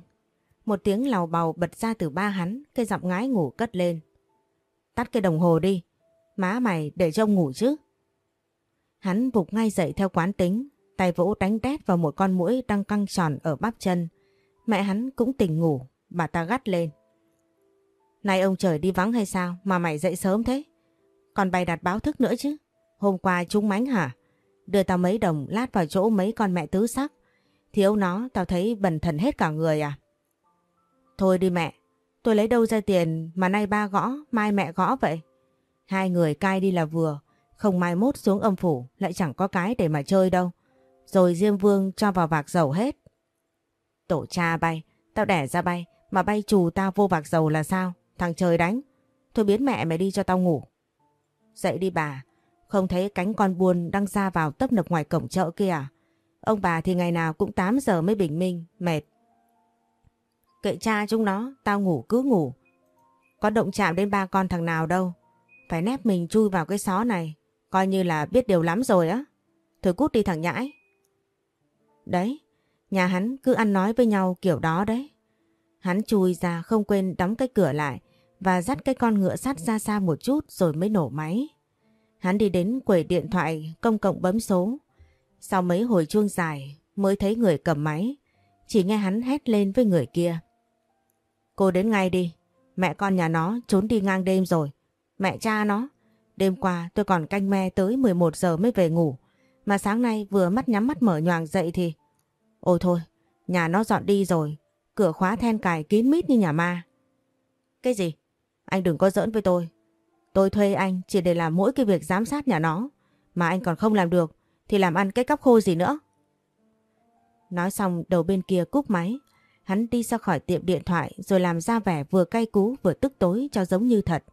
Một tiếng lào bầu bật ra từ ba hắn, cây giọng ngái ngủ cất lên. Tắt cái đồng hồ đi, má mày để trông ngủ chứ. Hắn vụt ngay dậy theo quán tính, tay vỗ đánh đét vào một con mũi đang căng tròn ở bắp chân. Mẹ hắn cũng tỉnh ngủ, bà ta gắt lên. Này ông trời đi vắng hay sao mà mày dậy sớm thế? Còn bày đặt báo thức nữa chứ. Hôm qua trúng mánh hả? Đưa tao mấy đồng lát vào chỗ mấy con mẹ tứ sắc. Thiếu nó tao thấy bần thần hết cả người à? Thôi đi mẹ, tôi lấy đâu ra tiền mà nay ba gõ, mai mẹ gõ vậy? Hai người cai đi là vừa, không mai mốt xuống âm phủ lại chẳng có cái để mà chơi đâu. Rồi Diêm Vương cho vào vạc dầu hết. Tổ cha bay, tao đẻ ra bay, mà bay trù tao vô vạc dầu là sao? Thằng trời đánh. Thôi biến mẹ mày đi cho tao ngủ. Dậy đi bà, không thấy cánh con buôn đang ra vào tấp nập ngoài cổng chợ kia à? Ông bà thì ngày nào cũng 8 giờ mới bình minh, mệt. Kệ cha chúng nó, tao ngủ cứ ngủ. Có động chạm đến ba con thằng nào đâu. Phải nép mình chui vào cái xó này, coi như là biết điều lắm rồi á. Thôi cút đi thằng nhãi. Đấy, nhà hắn cứ ăn nói với nhau kiểu đó đấy. Hắn chui ra không quên đóng cái cửa lại và dắt cái con ngựa sắt ra xa một chút rồi mới nổ máy. Hắn đi đến quầy điện thoại công cộng bấm số. Sau mấy hồi chuông dài mới thấy người cầm máy. Chỉ nghe hắn hét lên với người kia. Cô đến ngay đi. Mẹ con nhà nó trốn đi ngang đêm rồi. Mẹ cha nó. Đêm qua tôi còn canh me tới 11 giờ mới về ngủ. Mà sáng nay vừa mắt nhắm mắt mở nhoàng dậy thì... Ôi thôi, nhà nó dọn đi rồi. Cửa khóa then cài kín mít như nhà ma. Cái gì? Anh đừng có giỡn với tôi. Tôi thuê anh chỉ để làm mỗi cái việc giám sát nhà nó. Mà anh còn không làm được thì làm ăn cái cắp khô gì nữa. Nói xong đầu bên kia cúp máy. Hắn đi ra khỏi tiệm điện thoại rồi làm ra vẻ vừa cay cú vừa tức tối cho giống như thật.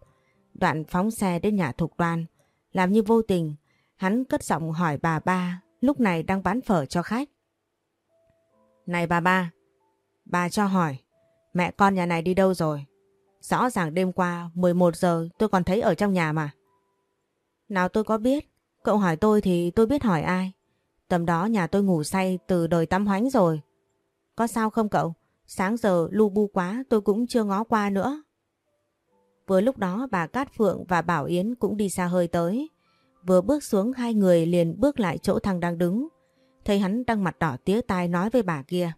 Đoạn phóng xe đến nhà thục đoan. Làm như vô tình, hắn cất giọng hỏi bà ba lúc này đang bán phở cho khách. Này bà ba, bà cho hỏi, mẹ con nhà này đi đâu rồi? Rõ ràng đêm qua 11 giờ tôi còn thấy ở trong nhà mà. Nào tôi có biết, cậu hỏi tôi thì tôi biết hỏi ai. Tầm đó nhà tôi ngủ say từ đời tắm hoánh rồi. Có sao không cậu? Sáng giờ lu bu quá tôi cũng chưa ngó qua nữa. Vừa lúc đó bà Cát Phượng và Bảo Yến cũng đi xa hơi tới. Vừa bước xuống hai người liền bước lại chỗ thằng đang đứng. Thấy hắn đang mặt đỏ tía tai nói với bà kia.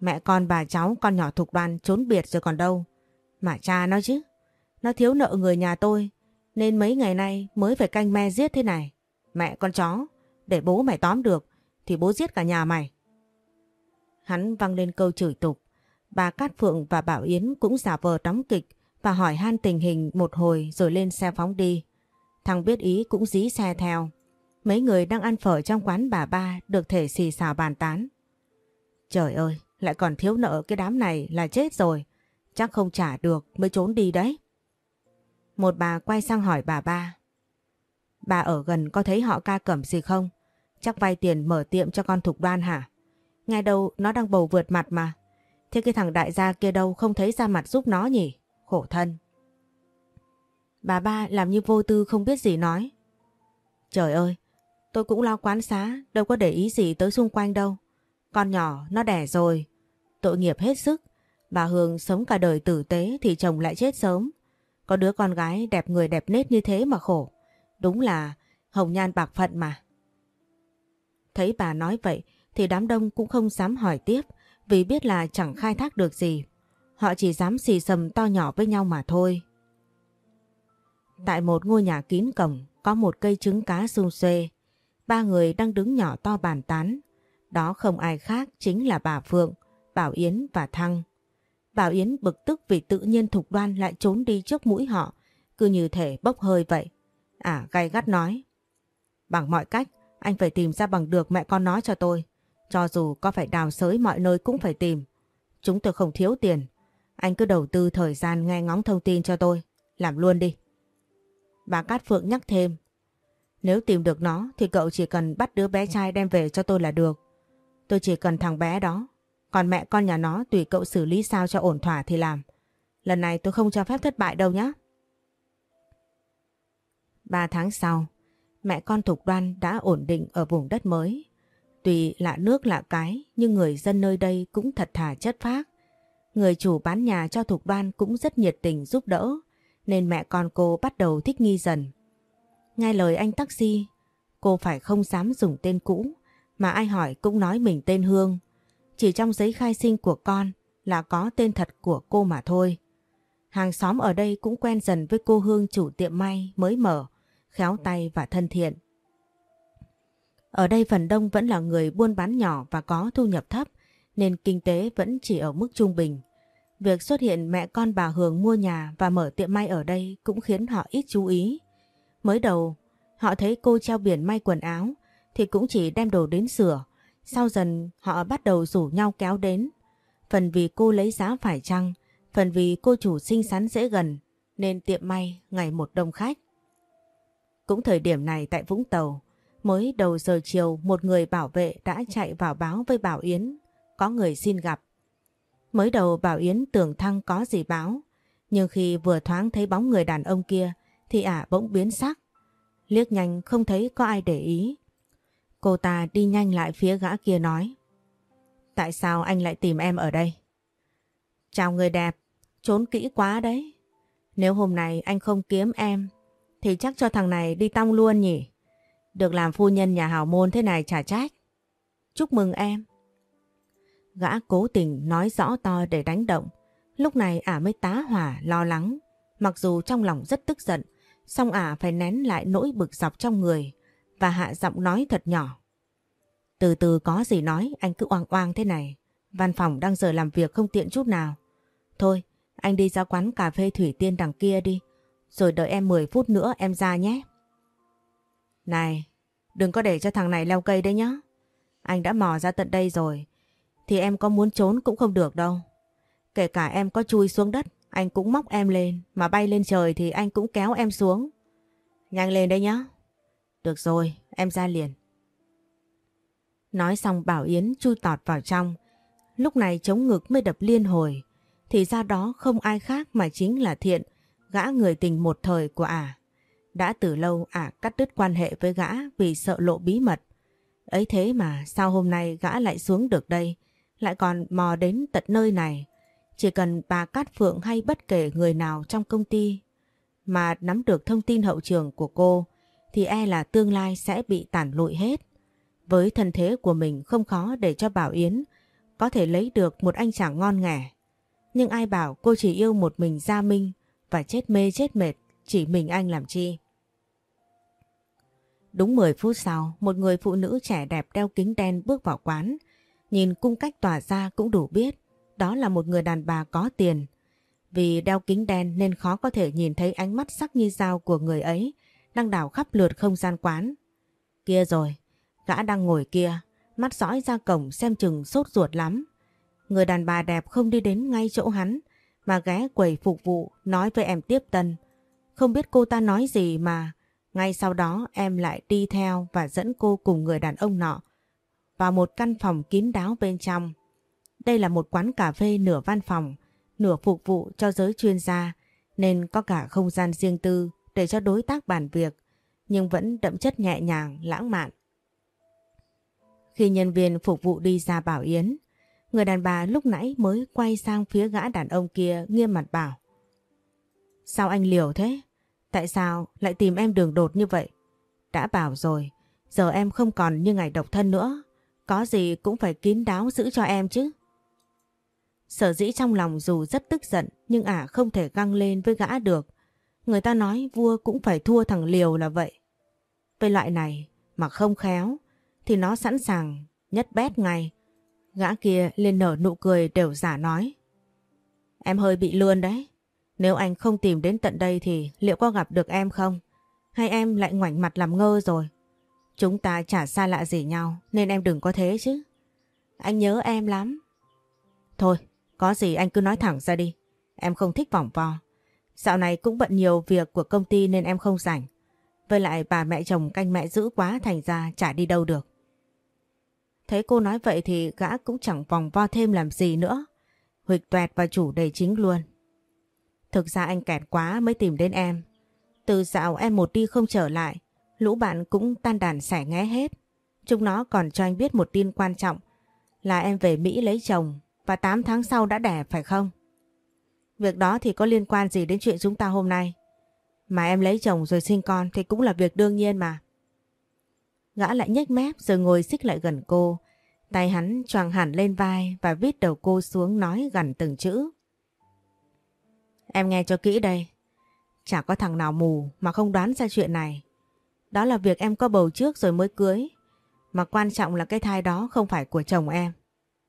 Mẹ con bà cháu con nhỏ thục đoan trốn biệt rồi còn đâu. Mà cha nó chứ. Nó thiếu nợ người nhà tôi. Nên mấy ngày nay mới phải canh me giết thế này. Mẹ con chó. Để bố mày tóm được. Thì bố giết cả nhà mày. Hắn văng lên câu chửi tục. Bà Cát Phượng và Bảo Yến cũng giả vờ đóng kịch và hỏi han tình hình một hồi rồi lên xe phóng đi. Thằng biết ý cũng dí xe theo. Mấy người đang ăn phở trong quán bà ba được thể xì xào bàn tán. Trời ơi, lại còn thiếu nợ cái đám này là chết rồi. Chắc không trả được mới trốn đi đấy. Một bà quay sang hỏi bà ba. Bà ở gần có thấy họ ca cẩm gì không? Chắc vay tiền mở tiệm cho con thục đoan hả? Ngay đâu nó đang bầu vượt mặt mà. Thế cái thằng đại gia kia đâu không thấy ra mặt giúp nó nhỉ? Khổ thân. Bà ba làm như vô tư không biết gì nói. Trời ơi, tôi cũng lo quán xá, đâu có để ý gì tới xung quanh đâu. Con nhỏ nó đẻ rồi, tội nghiệp hết sức. Bà Hương sống cả đời tử tế thì chồng lại chết sớm. Có đứa con gái đẹp người đẹp nết như thế mà khổ. Đúng là hồng nhan bạc phận mà. Thấy bà nói vậy thì đám đông cũng không dám hỏi tiếp vì biết là chẳng khai thác được gì. Họ chỉ dám xì sầm to nhỏ với nhau mà thôi. Tại một ngôi nhà kín cổng có một cây trứng cá sung xuê. Ba người đang đứng nhỏ to bàn tán. Đó không ai khác chính là bà Phượng, Bảo Yến và Thăng. Bảo Yến bực tức vì tự nhiên Thục Đoan lại trốn đi trước mũi họ, cứ như thể bốc hơi vậy. À gay gắt nói. Bằng mọi cách, anh phải tìm ra bằng được mẹ con nó cho tôi. Cho dù có phải đào sới mọi nơi cũng phải tìm. Chúng tôi không thiếu tiền. Anh cứ đầu tư thời gian nghe ngóng thông tin cho tôi. Làm luôn đi. Bà Cát Phượng nhắc thêm. Nếu tìm được nó thì cậu chỉ cần bắt đứa bé trai đem về cho tôi là được. Tôi chỉ cần thằng bé đó. Còn mẹ con nhà nó tùy cậu xử lý sao cho ổn thỏa thì làm. Lần này tôi không cho phép thất bại đâu nhé. Ba tháng sau, mẹ con Thục Đoan đã ổn định ở vùng đất mới. Tuy lạ nước lạ cái nhưng người dân nơi đây cũng thật thà chất phác. Người chủ bán nhà cho Thục Đoan cũng rất nhiệt tình giúp đỡ nên mẹ con cô bắt đầu thích nghi dần. Nghe lời anh taxi, cô phải không dám dùng tên cũ mà ai hỏi cũng nói mình tên Hương. Chỉ trong giấy khai sinh của con là có tên thật của cô mà thôi. Hàng xóm ở đây cũng quen dần với cô Hương chủ tiệm may mới mở, khéo tay và thân thiện. Ở đây phần đông vẫn là người buôn bán nhỏ và có thu nhập thấp nên kinh tế vẫn chỉ ở mức trung bình. Việc xuất hiện mẹ con bà Hường mua nhà và mở tiệm may ở đây cũng khiến họ ít chú ý. Mới đầu, họ thấy cô treo biển may quần áo thì cũng chỉ đem đồ đến sửa. Sau dần họ bắt đầu rủ nhau kéo đến. Phần vì cô lấy giá phải chăng, phần vì cô chủ xinh xắn dễ gần nên tiệm may ngày một đông khách. Cũng thời điểm này tại Vũng Tàu, mới đầu giờ chiều một người bảo vệ đã chạy vào báo với Bảo Yến có người xin gặp. Mới đầu Bảo Yến tưởng Thăng có gì báo, nhưng khi vừa thoáng thấy bóng người đàn ông kia thì ả bỗng biến sắc. Liếc nhanh không thấy có ai để ý. Cô ta đi nhanh lại phía gã kia nói. Tại sao anh lại tìm em ở đây? Chào người đẹp, trốn kỹ quá đấy. Nếu hôm nay anh không kiếm em thì chắc cho thằng này đi tong luôn nhỉ. Được làm phu nhân nhà hào môn thế này trả trách. Chúc mừng em. Gã cố tình nói rõ to để đánh động. Lúc này ả mới tá hỏa lo lắng. Mặc dù trong lòng rất tức giận, song ả phải nén lại nỗi bực dọc trong người và hạ giọng nói thật nhỏ. Từ từ có gì nói, anh cứ oang oang thế này. Văn phòng đang giờ làm việc không tiện chút nào. Thôi, anh đi ra quán cà phê Thủy Tiên đằng kia đi. Rồi đợi em 10 phút nữa em ra nhé. Này, đừng có để cho thằng này leo cây đấy nhá. Anh đã mò ra tận đây rồi. Thì em có muốn trốn cũng không được đâu. Kể cả em có chui xuống đất, anh cũng móc em lên. Mà bay lên trời thì anh cũng kéo em xuống. Nhanh lên đấy nhá. Được rồi, em ra liền. Nói xong Bảo Yến chui tọt vào trong. Lúc này chống ngực mới đập liên hồi. Thì ra đó không ai khác mà chính là Thiện, gã người tình một thời của ả. Đã từ lâu ả cắt đứt quan hệ với gã vì sợ lộ bí mật. Ấy thế mà sao hôm nay gã lại xuống được đây, lại còn mò đến tận nơi này. Chỉ cần bà Cát Phượng hay bất kể người nào trong công ty mà nắm được thông tin hậu trường của cô thì e là tương lai sẽ bị tản lụi hết. Với thân thế của mình không khó để cho Bảo Yến có thể lấy được một anh chàng ngon nghẻ. Nhưng ai bảo cô chỉ yêu một mình Gia Minh và chết mê chết mệt chỉ mình anh làm chi. Đúng 10 phút sau, một người phụ nữ trẻ đẹp đeo kính đen bước vào quán. Nhìn cung cách tỏa ra cũng đủ biết đó là một người đàn bà có tiền. Vì đeo kính đen nên khó có thể nhìn thấy ánh mắt sắc như dao của người ấy đang đảo khắp lượt không gian quán. Kia rồi, gã đang ngồi kia, mắt dõi ra cổng xem chừng sốt ruột lắm. Người đàn bà đẹp không đi đến ngay chỗ hắn mà ghé quầy phục vụ nói với em tiếp tân. Không biết cô ta nói gì mà ngay sau đó em lại đi theo và dẫn cô cùng người đàn ông nọ vào một căn phòng kín đáo bên trong. Đây là một quán cà phê nửa văn phòng, nửa phục vụ cho giới chuyên gia nên có cả không gian riêng tư để cho đối tác bàn việc nhưng vẫn đậm chất nhẹ nhàng, lãng mạn. Khi nhân viên phục vụ đi ra bảo Yến, người đàn bà lúc nãy mới quay sang phía gã đàn ông kia nghiêm mặt bảo. Sao anh liều thế? Tại sao lại tìm em đường đột như vậy? Đã bảo rồi, giờ em không còn như ngày độc thân nữa. Có gì cũng phải kín đáo giữ cho em chứ. Sở dĩ trong lòng dù rất tức giận nhưng ả không thể găng lên với gã được. Người ta nói vua cũng phải thua thằng liều là vậy. Với loại này mà không khéo thì nó sẵn sàng nhất bét ngay. Gã kia lên nở nụ cười đều giả nói. Em hơi bị lươn đấy. Nếu anh không tìm đến tận đây thì liệu có gặp được em không? Hay em lại ngoảnh mặt làm ngơ rồi? Chúng ta chả xa lạ gì nhau nên em đừng có thế chứ. Anh nhớ em lắm. Thôi, có gì anh cứ nói thẳng ra đi. Em không thích vòng vo. Dạo này cũng bận nhiều việc của công ty nên em không rảnh. Với lại bà mẹ chồng canh mẹ giữ quá thành ra chả đi đâu được. Thấy cô nói vậy thì gã cũng chẳng vòng vo thêm làm gì nữa. Huỵch toẹt vào chủ đề chính luôn. Thực ra anh kẹt quá mới tìm đến em. Từ dạo em một đi không trở lại, lũ bạn cũng tan đàn xẻ nghé hết. Chúng nó còn cho anh biết một tin quan trọng là em về Mỹ lấy chồng và 8 tháng sau đã đẻ phải không? Việc đó thì có liên quan gì đến chuyện chúng ta hôm nay? Mà em lấy chồng rồi sinh con thì cũng là việc đương nhiên mà. Gã lại nhếch mép rồi ngồi xích lại gần cô. Tay hắn choàng hẳn lên vai và vít đầu cô xuống nói gần từng chữ. Em nghe cho kỹ đây. Chả có thằng nào mù mà không đoán ra chuyện này. Đó là việc em có bầu trước rồi mới cưới. Mà quan trọng là cái thai đó không phải của chồng em.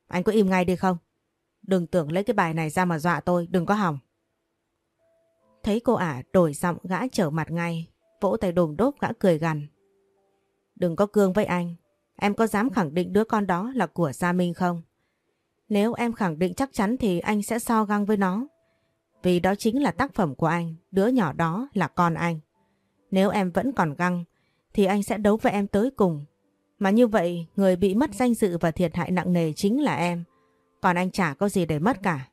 Anh có im ngay đi không? Đừng tưởng lấy cái bài này ra mà dọa tôi, đừng có hỏng. Thấy cô ả đổi giọng gã trở mặt ngay, vỗ tay đồm đốp gã cười gằn. Đừng có cương với anh, em có dám khẳng định đứa con đó là của Gia Minh không? Nếu em khẳng định chắc chắn thì anh sẽ so găng với nó. Vì đó chính là tác phẩm của anh, đứa nhỏ đó là con anh. Nếu em vẫn còn găng, thì anh sẽ đấu với em tới cùng. Mà như vậy, người bị mất danh dự và thiệt hại nặng nề chính là em. Còn anh chả có gì để mất cả.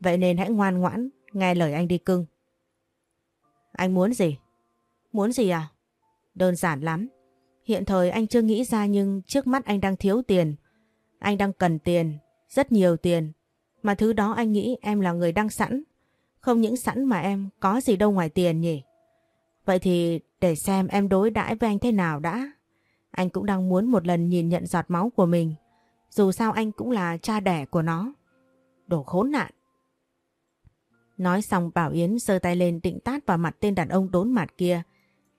Vậy nên hãy ngoan ngoãn, nghe lời anh đi cưng. Anh muốn gì? Muốn gì à? Đơn giản lắm. Hiện thời anh chưa nghĩ ra nhưng trước mắt anh đang thiếu tiền. Anh đang cần tiền, rất nhiều tiền. Mà thứ đó anh nghĩ em là người đang sẵn. Không những sẵn mà em có gì đâu ngoài tiền nhỉ. Vậy thì để xem em đối đãi với anh thế nào đã. Anh cũng đang muốn một lần nhìn nhận giọt máu của mình. Dù sao anh cũng là cha đẻ của nó. Đồ khốn nạn. Nói xong Bảo Yến giơ tay lên định tát vào mặt tên đàn ông đốn mặt kia.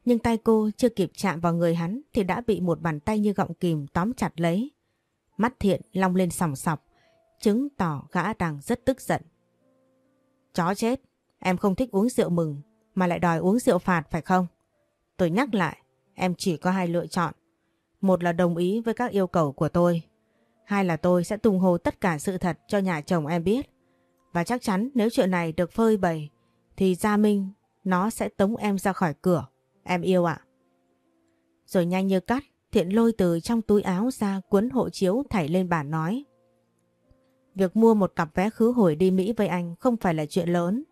Nhưng tay cô chưa kịp chạm vào người hắn thì đã bị một bàn tay như gọng kìm tóm chặt lấy. Mắt thiện long lên sòng sọc, chứng tỏ gã đang rất tức giận. Chó chết, em không thích uống rượu mừng mà lại đòi uống rượu phạt phải không? Tôi nhắc lại, em chỉ có hai lựa chọn. Một là đồng ý với các yêu cầu của tôi. Hai là tôi sẽ tung hô tất cả sự thật cho nhà chồng em biết. Và chắc chắn nếu chuyện này được phơi bày thì Gia Minh nó sẽ tống em ra khỏi cửa. Em yêu ạ. Rồi nhanh như cắt, Thiện lôi từ trong túi áo ra cuốn hộ chiếu thảy lên bàn nói. Việc mua một cặp vé khứ hồi đi Mỹ với anh không phải là chuyện lớn.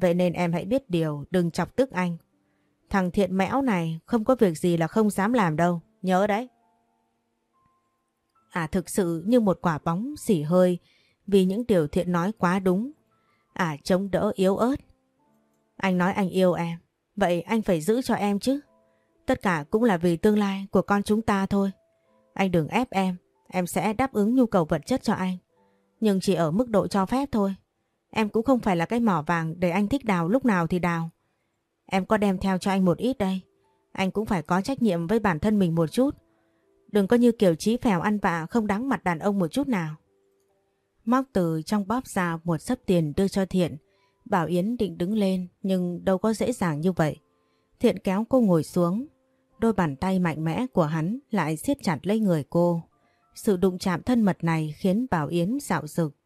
Vậy nên em hãy biết điều, đừng chọc tức anh. Thằng thiện mẽo này không có việc gì là không dám làm đâu, nhớ đấy. À thực sự như một quả bóng xỉ hơi vì những điều thiện nói quá đúng. À chống đỡ yếu ớt. Anh nói anh yêu em, vậy anh phải giữ cho em chứ. Tất cả cũng là vì tương lai của con chúng ta thôi. Anh đừng ép em, em sẽ đáp ứng nhu cầu vật chất cho anh. Nhưng chỉ ở mức độ cho phép thôi. Em cũng không phải là cái mỏ vàng để anh thích đào lúc nào thì đào. Em có đem theo cho anh một ít đây. Anh cũng phải có trách nhiệm với bản thân mình một chút. Đừng có như kiểu trí phèo ăn vạ không đáng mặt đàn ông một chút nào. Móc từ trong bóp ra một sấp tiền đưa cho Thiện. Bảo Yến định đứng lên nhưng đâu có dễ dàng như vậy. Thiện kéo cô ngồi xuống. Đôi bàn tay mạnh mẽ của hắn lại siết chặt lấy người cô. Sự đụng chạm thân mật này khiến Bảo Yến dạo dực.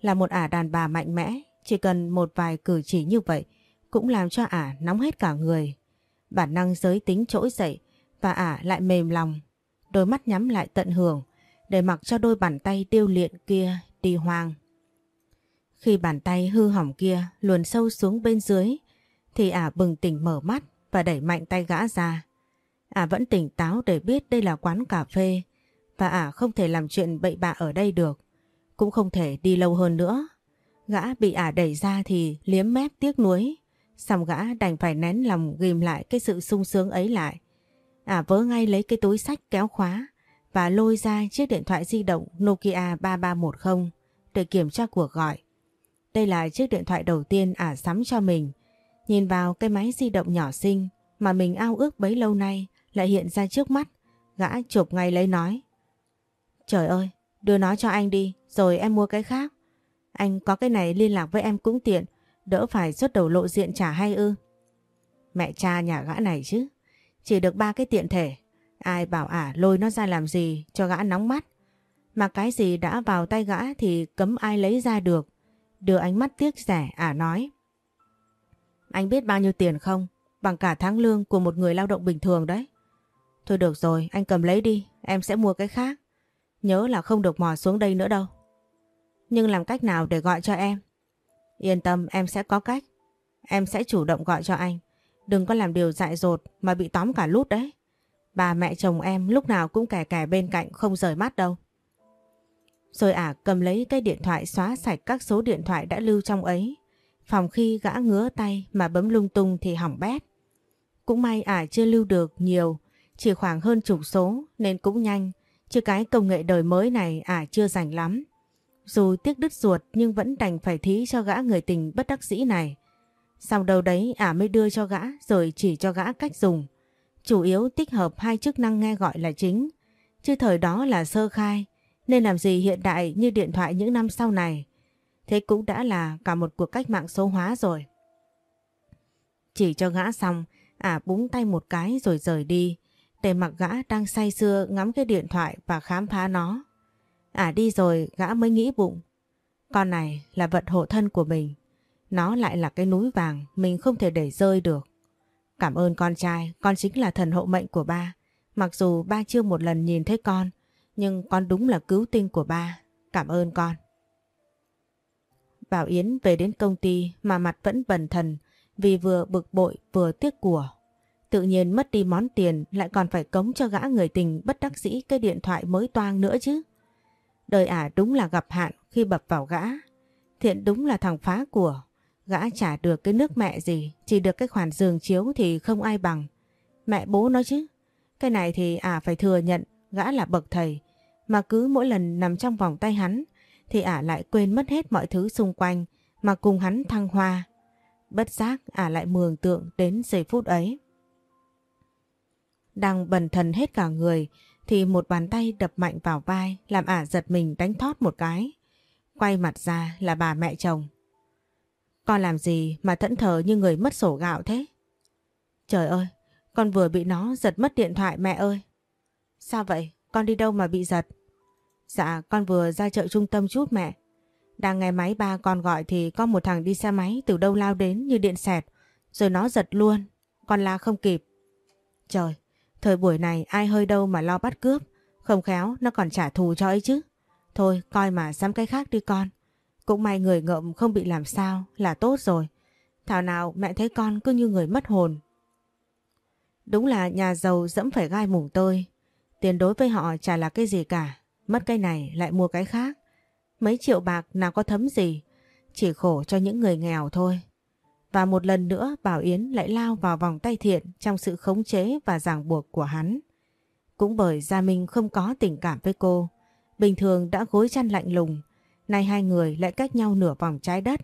Là một ả đàn bà mạnh mẽ, chỉ cần một vài cử chỉ như vậy cũng làm cho ả nóng hết cả người. Bản năng giới tính trỗi dậy và ả lại mềm lòng, đôi mắt nhắm lại tận hưởng, để mặc cho đôi bàn tay tiêu luyện kia đi hoang. Khi bàn tay hư hỏng kia luồn sâu xuống bên dưới, thì ả bừng tỉnh mở mắt và đẩy mạnh tay gã ra. Ả vẫn tỉnh táo để biết đây là quán cà phê và ả không thể làm chuyện bậy bạ ở đây được. Cũng không thể đi lâu hơn nữa. Gã bị ả đẩy ra thì liếm mép tiếc nuối. Xong gã đành phải nén lòng ghim lại cái sự sung sướng ấy lại. Ả vớ ngay lấy cái túi sách kéo khóa và lôi ra chiếc điện thoại di động Nokia 3310 để kiểm tra cuộc gọi. Đây là chiếc điện thoại đầu tiên ả sắm cho mình. Nhìn vào cái máy di động nhỏ xinh mà mình ao ước bấy lâu nay lại hiện ra trước mắt. Gã chụp ngay lấy nói. Trời ơi, đưa nó cho anh đi, rồi em mua cái khác. Anh có cái này liên lạc với em cũng tiện, đỡ phải xuất đầu lộ diện trả hay ư. Mẹ cha nhà gã này chứ, chỉ được ba cái tiện thể. Ai bảo ả lôi nó ra làm gì cho gã nóng mắt. Mà cái gì đã vào tay gã thì cấm ai lấy ra được. Đưa ánh mắt tiếc rẻ ả nói. Anh biết bao nhiêu tiền không? bằng cả tháng lương của một người lao động bình thường đấy. Thôi được rồi, anh cầm lấy đi, em sẽ mua cái khác. Nhớ là không được mò xuống đây nữa đâu. Nhưng làm cách nào để gọi cho em? Yên tâm, em sẽ có cách. Em sẽ chủ động gọi cho anh. Đừng có làm điều dại dột mà bị tóm cả lút đấy. Bà mẹ chồng em lúc nào cũng kẻ kẻ bên cạnh không rời mắt đâu. Rồi ả cầm lấy cái điện thoại xóa sạch các số điện thoại đã lưu trong ấy. Phòng khi gã ngứa tay mà bấm lung tung thì hỏng bét. Cũng may ả chưa lưu được nhiều, chỉ khoảng hơn chục số nên cũng nhanh. Chứ cái công nghệ đời mới này ả chưa rành lắm. Dù tiếc đứt ruột nhưng vẫn đành phải thí cho gã người tình bất đắc dĩ này. Sau đầu đấy ả mới đưa cho gã rồi chỉ cho gã cách dùng. Chủ yếu tích hợp hai chức năng nghe gọi là chính. Chứ thời đó là sơ khai nên làm gì hiện đại như điện thoại những năm sau này. Thế cũng đã là cả một cuộc cách mạng số hóa rồi. Chỉ cho gã xong, ả búng tay một cái rồi rời đi. Để mặc gã đang say sưa ngắm cái điện thoại và khám phá nó. Ả đi rồi gã mới nghĩ bụng. Con này là vật hộ thân của mình. Nó lại là cái núi vàng mình không thể để rơi được. Cảm ơn con trai, con chính là thần hộ mệnh của ba. Mặc dù ba chưa một lần nhìn thấy con, nhưng con đúng là cứu tinh của ba. Cảm ơn con. Bảo Yến về đến công ty mà mặt vẫn bần thần vì vừa bực bội vừa tiếc của. Tự nhiên mất đi món tiền lại còn phải cống cho gã người tình bất đắc dĩ cái điện thoại mới toang nữa chứ. Đời ả đúng là gặp hạn khi bập vào gã. Thiện đúng là thằng phá của. Gã trả được cái nước mẹ gì, chỉ được cái khoản giường chiếu thì không ai bằng. Mẹ bố nói chứ. Cái này thì ả phải thừa nhận gã là bậc thầy. Mà cứ mỗi lần nằm trong vòng tay hắn thì ả lại quên mất hết mọi thứ xung quanh mà cùng hắn thăng hoa. Bất giác ả lại mường tượng đến giây phút ấy. Đang bần thần hết cả người thì một bàn tay đập mạnh vào vai làm ả giật mình đánh thót một cái. Quay mặt ra là bà mẹ chồng. Con làm gì mà thẫn thờ như người mất sổ gạo thế? Trời ơi, con vừa bị nó giật mất điện thoại mẹ ơi. Sao vậy? Con đi đâu mà bị giật? Dạ, con vừa ra chợ trung tâm chút mẹ. Đang nghe máy ba con gọi thì có một thằng đi xe máy từ đâu lao đến như điện xẹt, rồi nó giật luôn. Con la không kịp. Trời, thời buổi này ai hơi đâu mà lo bắt cướp, không khéo nó còn trả thù cho ấy chứ. Thôi, coi mà xăm cái khác đi con. Cũng may người ngợm không bị làm sao là tốt rồi. Thảo nào mẹ thấy con cứ như người mất hồn. Đúng là nhà giàu dẫm phải gai mủng tơi. Tiền đối với họ chả là cái gì cả. Mất cái này lại mua cái khác. Mấy triệu bạc nào có thấm gì. Chỉ khổ cho những người nghèo thôi. Và một lần nữa Bảo Yến lại lao vào vòng tay thiện trong sự khống chế và ràng buộc của hắn. Cũng bởi Gia Minh không có tình cảm với cô. Bình thường đã gối chăn lạnh lùng. Nay hai người lại cách nhau nửa vòng trái đất.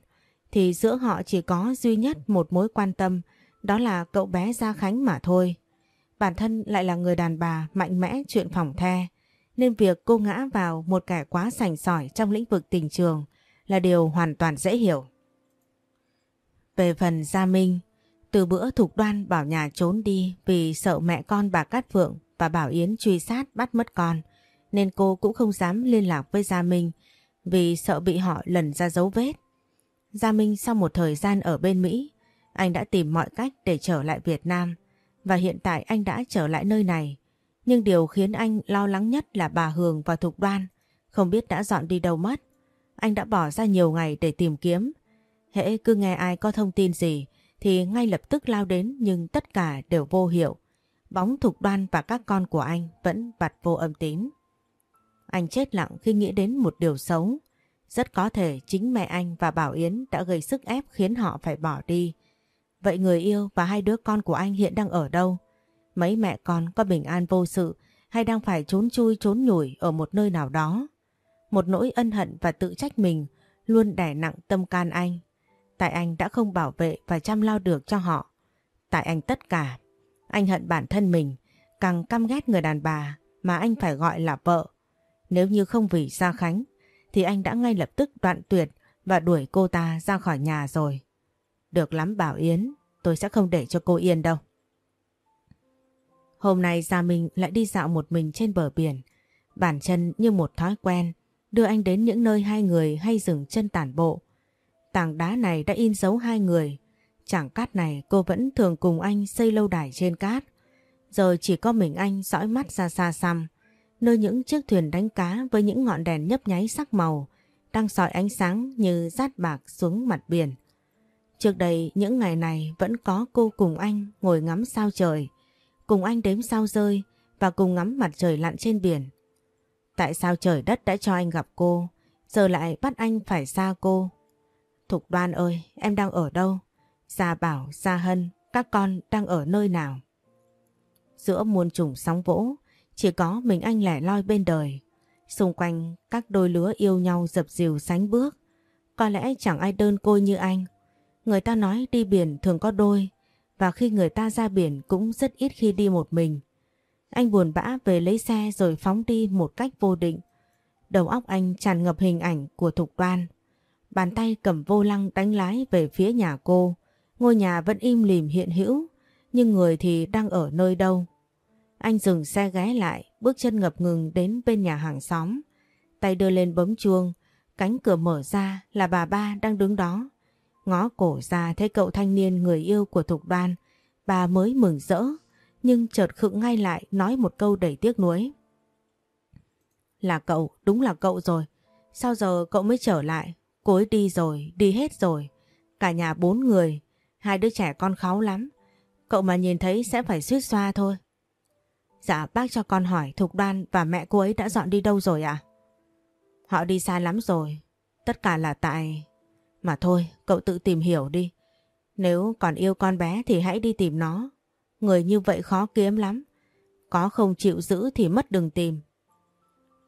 Thì giữa họ chỉ có duy nhất một mối quan tâm. Đó là cậu bé Gia Khánh mà thôi. Bản thân lại là người đàn bà mạnh mẽ chuyện phòng the nên việc cô ngã vào một kẻ quá sành sỏi trong lĩnh vực tình trường là điều hoàn toàn dễ hiểu. Về phần Gia Minh, từ bữa Thục Đoan bảo nhà trốn đi vì sợ mẹ con bà Cát Phượng và Bảo Yến truy sát bắt mất con, nên cô cũng không dám liên lạc với Gia Minh vì sợ bị họ lần ra dấu vết. Gia Minh sau một thời gian ở bên Mỹ, anh đã tìm mọi cách để trở lại Việt Nam và hiện tại anh đã trở lại nơi này nhưng điều khiến anh lo lắng nhất là bà Hường và Thục Đoan không biết đã dọn đi đâu mất. Anh đã bỏ ra nhiều ngày để tìm kiếm. Hễ cứ nghe ai có thông tin gì thì ngay lập tức lao đến nhưng tất cả đều vô hiệu. Bóng Thục Đoan và các con của anh vẫn vặt vô âm tín. Anh chết lặng khi nghĩ đến một điều xấu. Rất có thể chính mẹ anh và Bảo Yến đã gây sức ép khiến họ phải bỏ đi. Vậy người yêu và hai đứa con của anh hiện đang ở đâu? Mấy mẹ con có bình an vô sự hay đang phải trốn chui trốn nhủi ở một nơi nào đó. Một nỗi ân hận và tự trách mình luôn đè nặng tâm can anh. Tại anh đã không bảo vệ và chăm lo được cho họ. Tại anh tất cả. Anh hận bản thân mình, càng căm ghét người đàn bà mà anh phải gọi là vợ. Nếu như không vì Gia Khánh, thì anh đã ngay lập tức đoạn tuyệt và đuổi cô ta ra khỏi nhà rồi. Được lắm Bảo Yến, tôi sẽ không để cho cô yên đâu. Hôm nay Gia Minh lại đi dạo một mình trên bờ biển. Bản chân như một thói quen, đưa anh đến những nơi hai người hay dừng chân tản bộ. Tảng đá này đã in dấu hai người, Chẳng cát này cô vẫn thường cùng anh xây lâu đài trên cát. Giờ chỉ có mình anh dõi mắt ra xa xăm, nơi những chiếc thuyền đánh cá với những ngọn đèn nhấp nháy sắc màu đang soi ánh sáng như rát bạc xuống mặt biển. Trước đây những ngày này vẫn có cô cùng anh ngồi ngắm sao trời, cùng anh đếm sao rơi và cùng ngắm mặt trời lặn trên biển. Tại sao trời đất đã cho anh gặp cô, giờ lại bắt anh phải xa cô? Thục đoan ơi, em đang ở đâu? Gia Bảo, Gia Hân, các con đang ở nơi nào? Giữa muôn trùng sóng vỗ, chỉ có mình anh lẻ loi bên đời. Xung quanh các đôi lứa yêu nhau dập dìu sánh bước. Có lẽ chẳng ai đơn côi như anh. Người ta nói đi biển thường có đôi, và khi người ta ra biển cũng rất ít khi đi một mình. Anh buồn bã về lấy xe rồi phóng đi một cách vô định. Đầu óc anh tràn ngập hình ảnh của Thục Đoan. Bàn tay cầm vô lăng đánh lái về phía nhà cô. Ngôi nhà vẫn im lìm hiện hữu, nhưng người thì đang ở nơi đâu. Anh dừng xe ghé lại, bước chân ngập ngừng đến bên nhà hàng xóm. Tay đưa lên bấm chuông, cánh cửa mở ra là bà ba đang đứng đó. Ngó cổ ra thấy cậu thanh niên người yêu của Thục Đoan, bà mới mừng rỡ, nhưng chợt khựng ngay lại nói một câu đầy tiếc nuối. Là cậu, đúng là cậu rồi. Sao giờ cậu mới trở lại? Cô ấy đi rồi, đi hết rồi. Cả nhà bốn người, hai đứa trẻ con kháu lắm. Cậu mà nhìn thấy sẽ phải suýt xoa thôi. Dạ bác cho con hỏi Thục Đoan và mẹ cô ấy đã dọn đi đâu rồi ạ? Họ đi xa lắm rồi. Tất cả là tại... Mà thôi, cậu tự tìm hiểu đi. Nếu còn yêu con bé thì hãy đi tìm nó. Người như vậy khó kiếm lắm. Có không chịu giữ thì mất đừng tìm.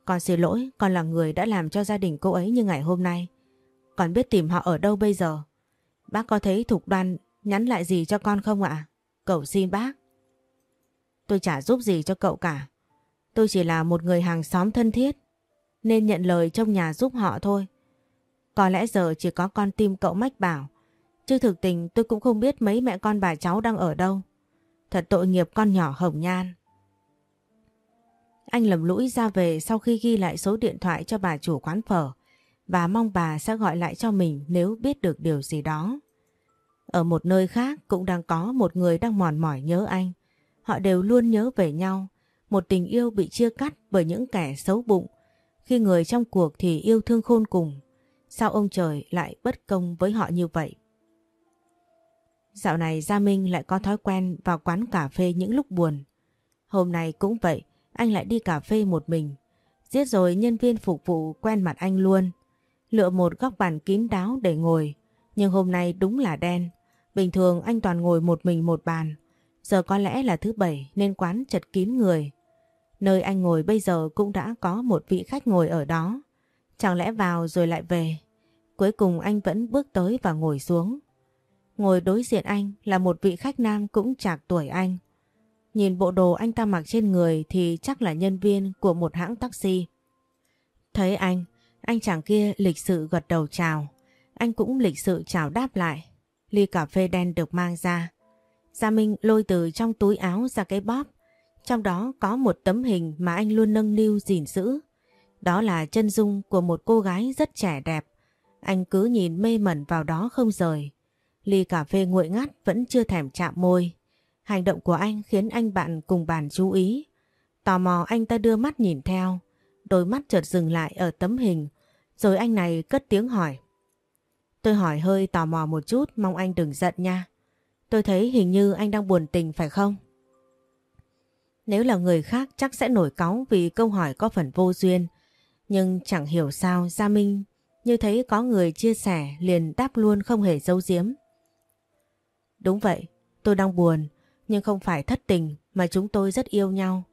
Con xin lỗi, con là người đã làm cho gia đình cô ấy như ngày hôm nay. Con biết tìm họ ở đâu bây giờ. Bác có thấy Thục Đoan nhắn lại gì cho con không ạ? Cậu xin bác. Tôi chả giúp gì cho cậu cả. Tôi chỉ là một người hàng xóm thân thiết. Nên nhận lời trong nhà giúp họ thôi. Có lẽ giờ chỉ có con tim cậu mách bảo. Chứ thực tình tôi cũng không biết mấy mẹ con bà cháu đang ở đâu. Thật tội nghiệp con nhỏ hồng nhan. Anh lầm lũi ra về sau khi ghi lại số điện thoại cho bà chủ quán phở và mong bà sẽ gọi lại cho mình nếu biết được điều gì đó. Ở một nơi khác cũng đang có một người đang mòn mỏi nhớ anh. Họ đều luôn nhớ về nhau, một tình yêu bị chia cắt bởi những kẻ xấu bụng. Khi người trong cuộc thì yêu thương khôn cùng, sao ông trời lại bất công với họ như vậy? Dạo này Gia Minh lại có thói quen vào quán cà phê những lúc buồn. Hôm nay cũng vậy, anh lại đi cà phê một mình. Giết rồi nhân viên phục vụ quen mặt anh luôn. Lựa một góc bàn kín đáo để ngồi. Nhưng hôm nay đúng là đen. Bình thường anh toàn ngồi một mình một bàn. Giờ có lẽ là thứ bảy nên quán chật kín người. Nơi anh ngồi bây giờ cũng đã có một vị khách ngồi ở đó. Chẳng lẽ vào rồi lại về. Cuối cùng anh vẫn bước tới và ngồi xuống. Ngồi đối diện anh là một vị khách nam cũng chạc tuổi anh. Nhìn bộ đồ anh ta mặc trên người thì chắc là nhân viên của một hãng taxi. Thấy anh, anh chàng kia lịch sự gật đầu chào. Anh cũng lịch sự chào đáp lại. Ly cà phê đen được mang ra. Gia Minh lôi từ trong túi áo ra cái bóp. Trong đó có một tấm hình mà anh luôn nâng niu, gìn giữ. Đó là chân dung của một cô gái rất trẻ đẹp. Anh cứ nhìn mê mẩn vào đó không rời. Ly cà phê nguội ngắt vẫn chưa thèm chạm môi. Hành động của anh khiến anh bạn cùng bàn chú ý. Tò mò anh ta đưa mắt nhìn theo. Đôi mắt chợt dừng lại ở tấm hình. Rồi anh này cất tiếng hỏi. Tôi hỏi hơi tò mò một chút, mong anh đừng giận nha. Tôi thấy hình như anh đang buồn tình phải không? Nếu là người khác chắc sẽ nổi cáu vì câu hỏi có phần vô duyên. Nhưng chẳng hiểu sao Gia Minh như thấy có người chia sẻ liền đáp luôn không hề giấu giếm. Đúng vậy, tôi đang buồn, nhưng không phải thất tình mà chúng tôi rất yêu nhau.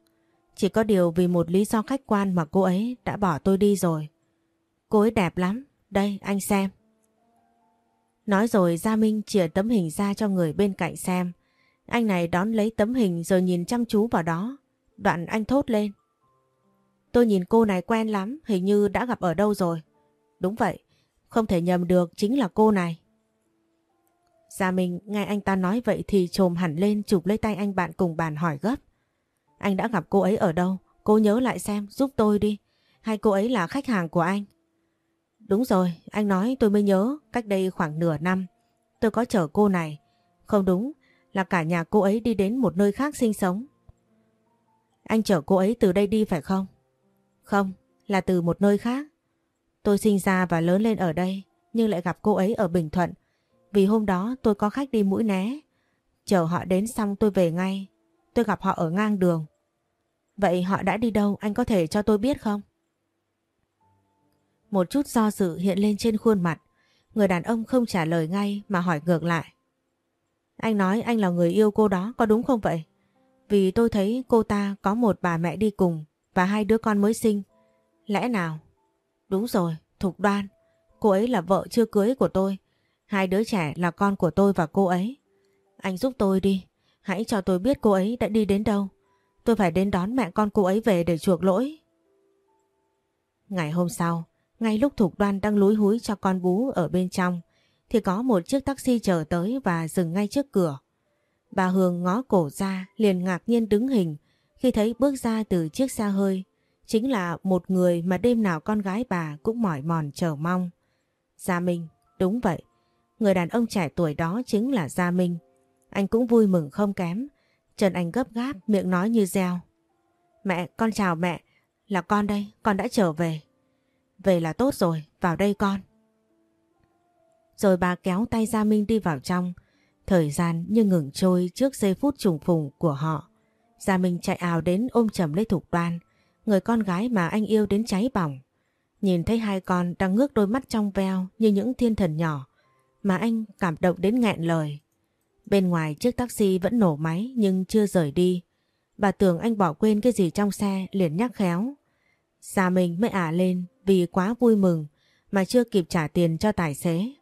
Chỉ có điều vì một lý do khách quan mà cô ấy đã bỏ tôi đi rồi. Cô ấy đẹp lắm, đây anh xem. Nói rồi Gia Minh chìa tấm hình ra cho người bên cạnh xem. Anh này đón lấy tấm hình rồi nhìn chăm chú vào đó. Đoạn anh thốt lên. Tôi nhìn cô này quen lắm, hình như đã gặp ở đâu rồi. Đúng vậy, không thể nhầm được chính là cô này. Gia Minh nghe anh ta nói vậy thì trồm hẳn lên chụp lấy tay anh bạn cùng bàn hỏi gấp. Anh đã gặp cô ấy ở đâu? Cô nhớ lại xem, giúp tôi đi. Hay cô ấy là khách hàng của anh? Đúng rồi, anh nói tôi mới nhớ cách đây khoảng nửa năm tôi có chở cô này Không đúng, là cả nhà cô ấy đi đến một nơi khác sinh sống. Anh chở cô ấy từ đây đi phải không? Không, là từ một nơi khác. Tôi sinh ra và lớn lên ở đây, nhưng lại gặp cô ấy ở Bình Thuận. Vì hôm đó tôi có khách đi mũi né. Chờ họ đến xong tôi về ngay. Tôi gặp họ ở ngang đường. Vậy họ đã đi đâu anh có thể cho tôi biết không? Một chút do dự hiện lên trên khuôn mặt. Người đàn ông không trả lời ngay mà hỏi ngược lại. Anh nói anh là người yêu cô đó có đúng không vậy? Vì tôi thấy cô ta có một bà mẹ đi cùng và hai đứa con mới sinh. Lẽ nào? Đúng rồi, Thục Đoan. Cô ấy là vợ chưa cưới của tôi. Hai đứa trẻ là con của tôi và cô ấy. Anh giúp tôi đi. Hãy cho tôi biết cô ấy đã đi đến đâu. Tôi phải đến đón mẹ con cô ấy về để chuộc lỗi. Ngày hôm sau, ngay lúc Thục Đoan đang lúi húi cho con bú ở bên trong, thì có một chiếc taxi chờ tới và dừng ngay trước cửa. Bà Hương ngó cổ ra liền ngạc nhiên đứng hình khi thấy bước ra từ chiếc xe hơi. Chính là một người mà đêm nào con gái bà cũng mỏi mòn chờ mong. Gia Minh, đúng vậy. Người đàn ông trẻ tuổi đó chính là Gia Minh. Anh cũng vui mừng không kém. Trần Anh gấp gáp, miệng nói như reo. Mẹ, con chào mẹ. Là con đây, con đã trở về. Về là tốt rồi, vào đây con. Rồi bà kéo tay Gia Minh đi vào trong. Thời gian như ngừng trôi trước giây phút trùng phùng của họ. Gia Minh chạy ào đến ôm chầm lấy Thục Đoan, người con gái mà anh yêu đến cháy bỏng. Nhìn thấy hai con đang ngước đôi mắt trong veo như những thiên thần nhỏ mà anh cảm động đến nghẹn lời. Bên ngoài chiếc taxi vẫn nổ máy nhưng chưa rời đi. Bà tưởng anh bỏ quên cái gì trong xe liền nhắc khéo. Gia Minh mới ả lên vì quá vui mừng mà chưa kịp trả tiền cho tài xế.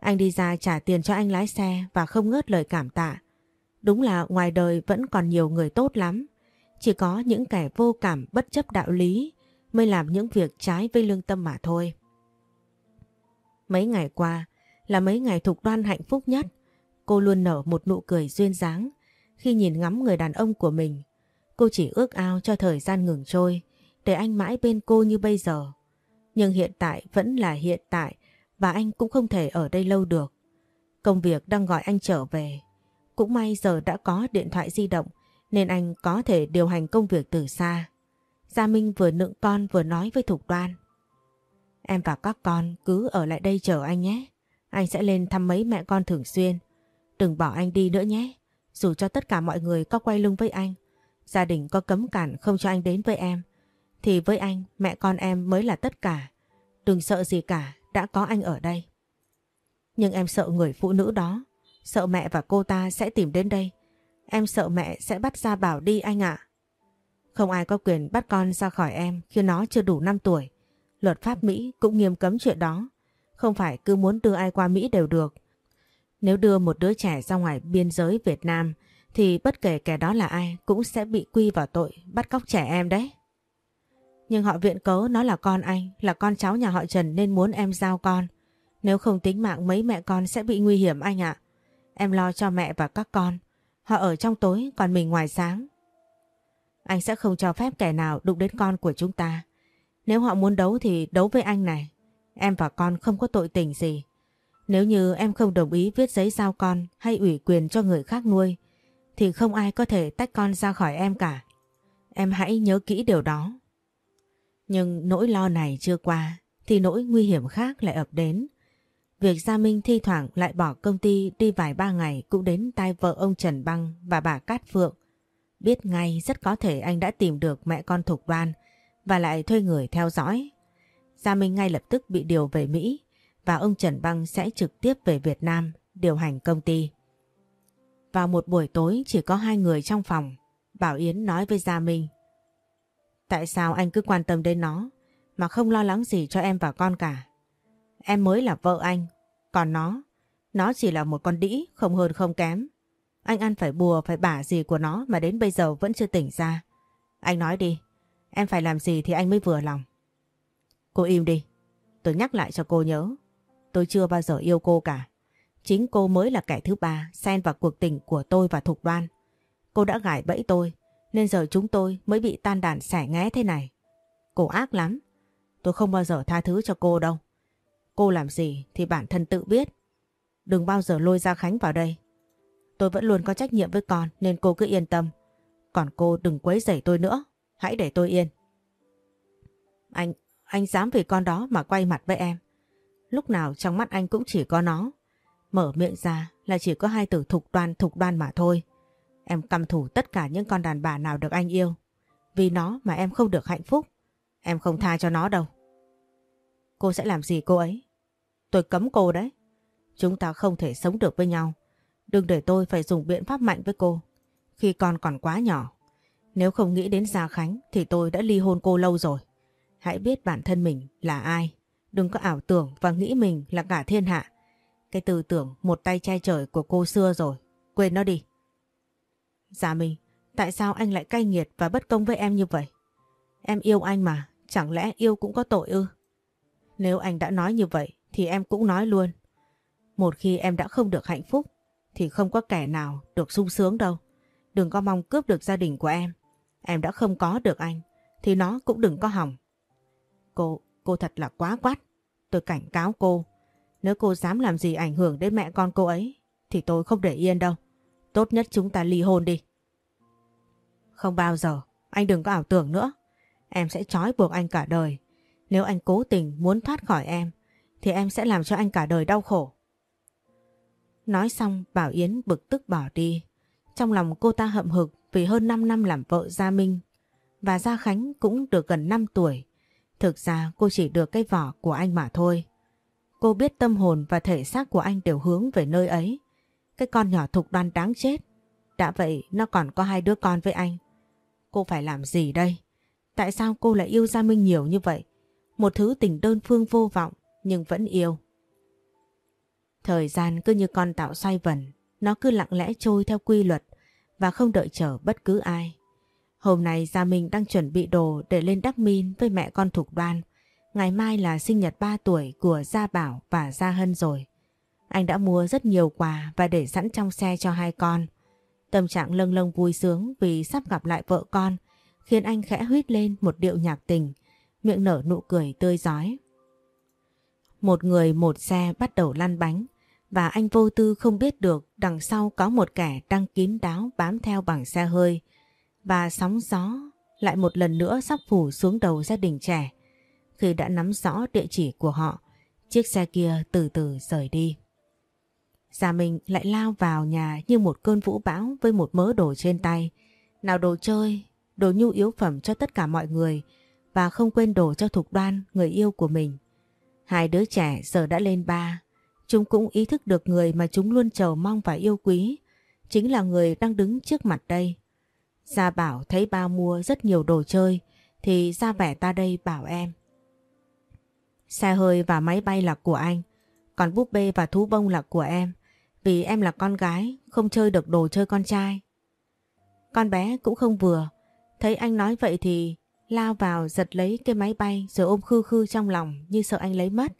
Anh đi ra trả tiền cho anh lái xe và không ngớt lời cảm tạ. Đúng là ngoài đời vẫn còn nhiều người tốt lắm. Chỉ có những kẻ vô cảm bất chấp đạo lý mới làm những việc trái với lương tâm mà thôi. Mấy ngày qua là mấy ngày thục đoan hạnh phúc nhất. Cô luôn nở một nụ cười duyên dáng khi nhìn ngắm người đàn ông của mình. Cô chỉ ước ao cho thời gian ngừng trôi để anh mãi bên cô như bây giờ. Nhưng hiện tại vẫn là hiện tại và anh cũng không thể ở đây lâu được. Công việc đang gọi anh trở về. Cũng may giờ đã có điện thoại di động nên anh có thể điều hành công việc từ xa. Gia Minh vừa nựng con vừa nói với Thục Đoan. Em và các con cứ ở lại đây chờ anh nhé. Anh sẽ lên thăm mấy mẹ con thường xuyên. Đừng bỏ anh đi nữa nhé. Dù cho tất cả mọi người có quay lưng với anh, gia đình có cấm cản không cho anh đến với em, thì với anh mẹ con em mới là tất cả. Đừng sợ gì cả, đã có anh ở đây. Nhưng em sợ người phụ nữ đó, sợ mẹ và cô ta sẽ tìm đến đây. Em sợ mẹ sẽ bắt ra bảo đi anh ạ. Không ai có quyền bắt con ra khỏi em khi nó chưa đủ 5 tuổi. Luật pháp Mỹ cũng nghiêm cấm chuyện đó. Không phải cứ muốn đưa ai qua Mỹ đều được. Nếu đưa một đứa trẻ ra ngoài biên giới Việt Nam thì bất kể kẻ đó là ai cũng sẽ bị quy vào tội bắt cóc trẻ em đấy. Nhưng họ viện cớ nó là con anh, là con cháu nhà họ Trần nên muốn em giao con. Nếu không tính mạng mấy mẹ con sẽ bị nguy hiểm anh ạ. Em lo cho mẹ và các con. Họ ở trong tối còn mình ngoài sáng. Anh sẽ không cho phép kẻ nào đụng đến con của chúng ta. Nếu họ muốn đấu thì đấu với anh này. Em và con không có tội tình gì. Nếu như em không đồng ý viết giấy giao con hay ủy quyền cho người khác nuôi thì không ai có thể tách con ra khỏi em cả. Em hãy nhớ kỹ điều đó. Nhưng nỗi lo này chưa qua thì nỗi nguy hiểm khác lại ập đến. Việc Gia Minh thi thoảng lại bỏ công ty đi vài ba ngày cũng đến tai vợ ông Trần Băng và bà Cát Phượng. Biết ngay rất có thể anh đã tìm được mẹ con Thục Đoan và lại thuê người theo dõi. Gia Minh ngay lập tức bị điều về Mỹ và ông Trần Băng sẽ trực tiếp về Việt Nam điều hành công ty. Vào một buổi tối chỉ có hai người trong phòng, Bảo Yến nói với Gia Minh. Tại sao anh cứ quan tâm đến nó mà không lo lắng gì cho em và con cả? Em mới là vợ anh, còn nó, nó chỉ là một con đĩ không hơn không kém. Anh ăn phải bùa phải bả gì của nó mà đến bây giờ vẫn chưa tỉnh ra. Anh nói đi, em phải làm gì thì anh mới vừa lòng. Cô im đi, tôi nhắc lại cho cô nhớ. Tôi chưa bao giờ yêu cô cả. Chính cô mới là kẻ thứ ba xen vào cuộc tình của tôi và Thục Đoan. Cô đã gài bẫy tôi nên giờ chúng tôi mới bị tan đàn xẻ nghé thế này. Cô ác lắm. Tôi không bao giờ tha thứ cho cô đâu. Cô làm gì thì bản thân tự biết. Đừng bao giờ lôi ra Khánh vào đây. Tôi vẫn luôn có trách nhiệm với con nên cô cứ yên tâm. Còn cô đừng quấy rầy tôi nữa. Hãy để tôi yên. Anh, anh dám vì con đó mà quay mặt với em. Lúc nào trong mắt anh cũng chỉ có nó. Mở miệng ra là chỉ có hai từ thục đoan thục đoan mà thôi. Em căm thủ tất cả những con đàn bà nào được anh yêu. Vì nó mà em không được hạnh phúc. Em không tha cho nó đâu. Cô sẽ làm gì cô ấy? Tôi cấm cô đấy. Chúng ta không thể sống được với nhau. Đừng để tôi phải dùng biện pháp mạnh với cô. Khi con còn quá nhỏ. Nếu không nghĩ đến Gia Khánh thì tôi đã ly hôn cô lâu rồi. Hãy biết bản thân mình là ai. Đừng có ảo tưởng và nghĩ mình là cả thiên hạ. Cái tư tưởng một tay che trời của cô xưa rồi. Quên nó đi. Dạ mình, tại sao anh lại cay nghiệt và bất công với em như vậy? Em yêu anh mà, chẳng lẽ yêu cũng có tội ư? Nếu anh đã nói như vậy thì em cũng nói luôn. Một khi em đã không được hạnh phúc thì không có kẻ nào được sung sướng đâu. Đừng có mong cướp được gia đình của em. Em đã không có được anh thì nó cũng đừng có hỏng. Cô, cô thật là quá quát. Tôi cảnh cáo cô. Nếu cô dám làm gì ảnh hưởng đến mẹ con cô ấy thì tôi không để yên đâu. Tốt nhất chúng ta ly hôn đi. Không bao giờ. Anh đừng có ảo tưởng nữa. Em sẽ trói buộc anh cả đời. Nếu anh cố tình muốn thoát khỏi em, thì em sẽ làm cho anh cả đời đau khổ. Nói xong, Bảo Yến bực tức bỏ đi. Trong lòng cô ta hậm hực vì hơn 5 năm làm vợ Gia Minh và Gia Khánh cũng được gần 5 tuổi. Thực ra, cô chỉ được cái vỏ của anh mà thôi. Cô biết tâm hồn và thể xác của anh đều hướng về nơi ấy. Cái con nhỏ thục đoan đáng chết. Đã vậy nó còn có hai đứa con với anh. Cô phải làm gì đây? Tại sao cô lại yêu Gia Minh nhiều như vậy? Một thứ tình đơn phương vô vọng nhưng vẫn yêu. Thời gian cứ như con tạo xoay vần, nó cứ lặng lẽ trôi theo quy luật và không đợi chờ bất cứ ai. Hôm nay Gia Minh đang chuẩn bị đồ để lên Đắc Min với mẹ con Thục Đoan. Ngày mai là sinh nhật 3 tuổi của Gia Bảo và Gia Hân rồi. Anh đã mua rất nhiều quà và để sẵn trong xe cho hai con. Tâm trạng lâng lâng vui sướng vì sắp gặp lại vợ con khiến anh khẽ huýt lên một điệu nhạc tình, miệng nở nụ cười tươi giói. Một người một xe bắt đầu lăn bánh và anh vô tư không biết được đằng sau có một kẻ đang kín đáo bám theo bằng xe hơi và sóng gió lại một lần nữa sắp phủ xuống đầu gia đình trẻ. Khi đã nắm rõ địa chỉ của họ, chiếc xe kia từ từ rời đi. Gia mình lại lao vào nhà như một cơn vũ bão với một mớ đồ trên tay. Nào đồ chơi, đồ nhu yếu phẩm cho tất cả mọi người và không quên đồ cho Thục Đoan, người yêu của mình. Hai đứa trẻ giờ đã lên ba, chúng cũng ý thức được người mà chúng luôn chờ mong và yêu quý, chính là người đang đứng trước mặt đây. Gia bảo thấy ba mua rất nhiều đồ chơi, thì ra vẻ ta đây bảo em. Xe hơi và máy bay là của anh, còn búp bê và thú bông là của em, vì em là con gái, không chơi được đồ chơi con trai. Con bé cũng không vừa, thấy anh nói vậy thì lao vào giật lấy cái máy bay rồi ôm khư khư trong lòng như sợ anh lấy mất.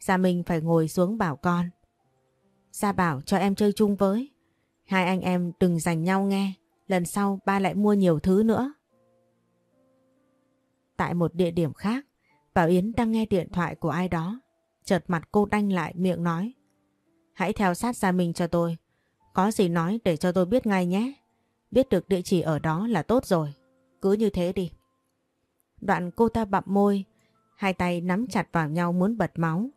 Gia Minh phải ngồi xuống bảo con. Gia bảo cho em chơi chung với. Hai anh em đừng giành nhau nghe. Lần sau ba lại mua nhiều thứ nữa. Tại một địa điểm khác, Bảo Yến đang nghe điện thoại của ai đó. Chợt mặt cô đanh lại miệng nói. Hãy theo sát Gia Minh cho tôi. Có gì nói để cho tôi biết ngay nhé. Biết được địa chỉ ở đó là tốt rồi. Cứ như thế đi. Đoạn cô ta bặm môi, hai tay nắm chặt vào nhau muốn bật máu.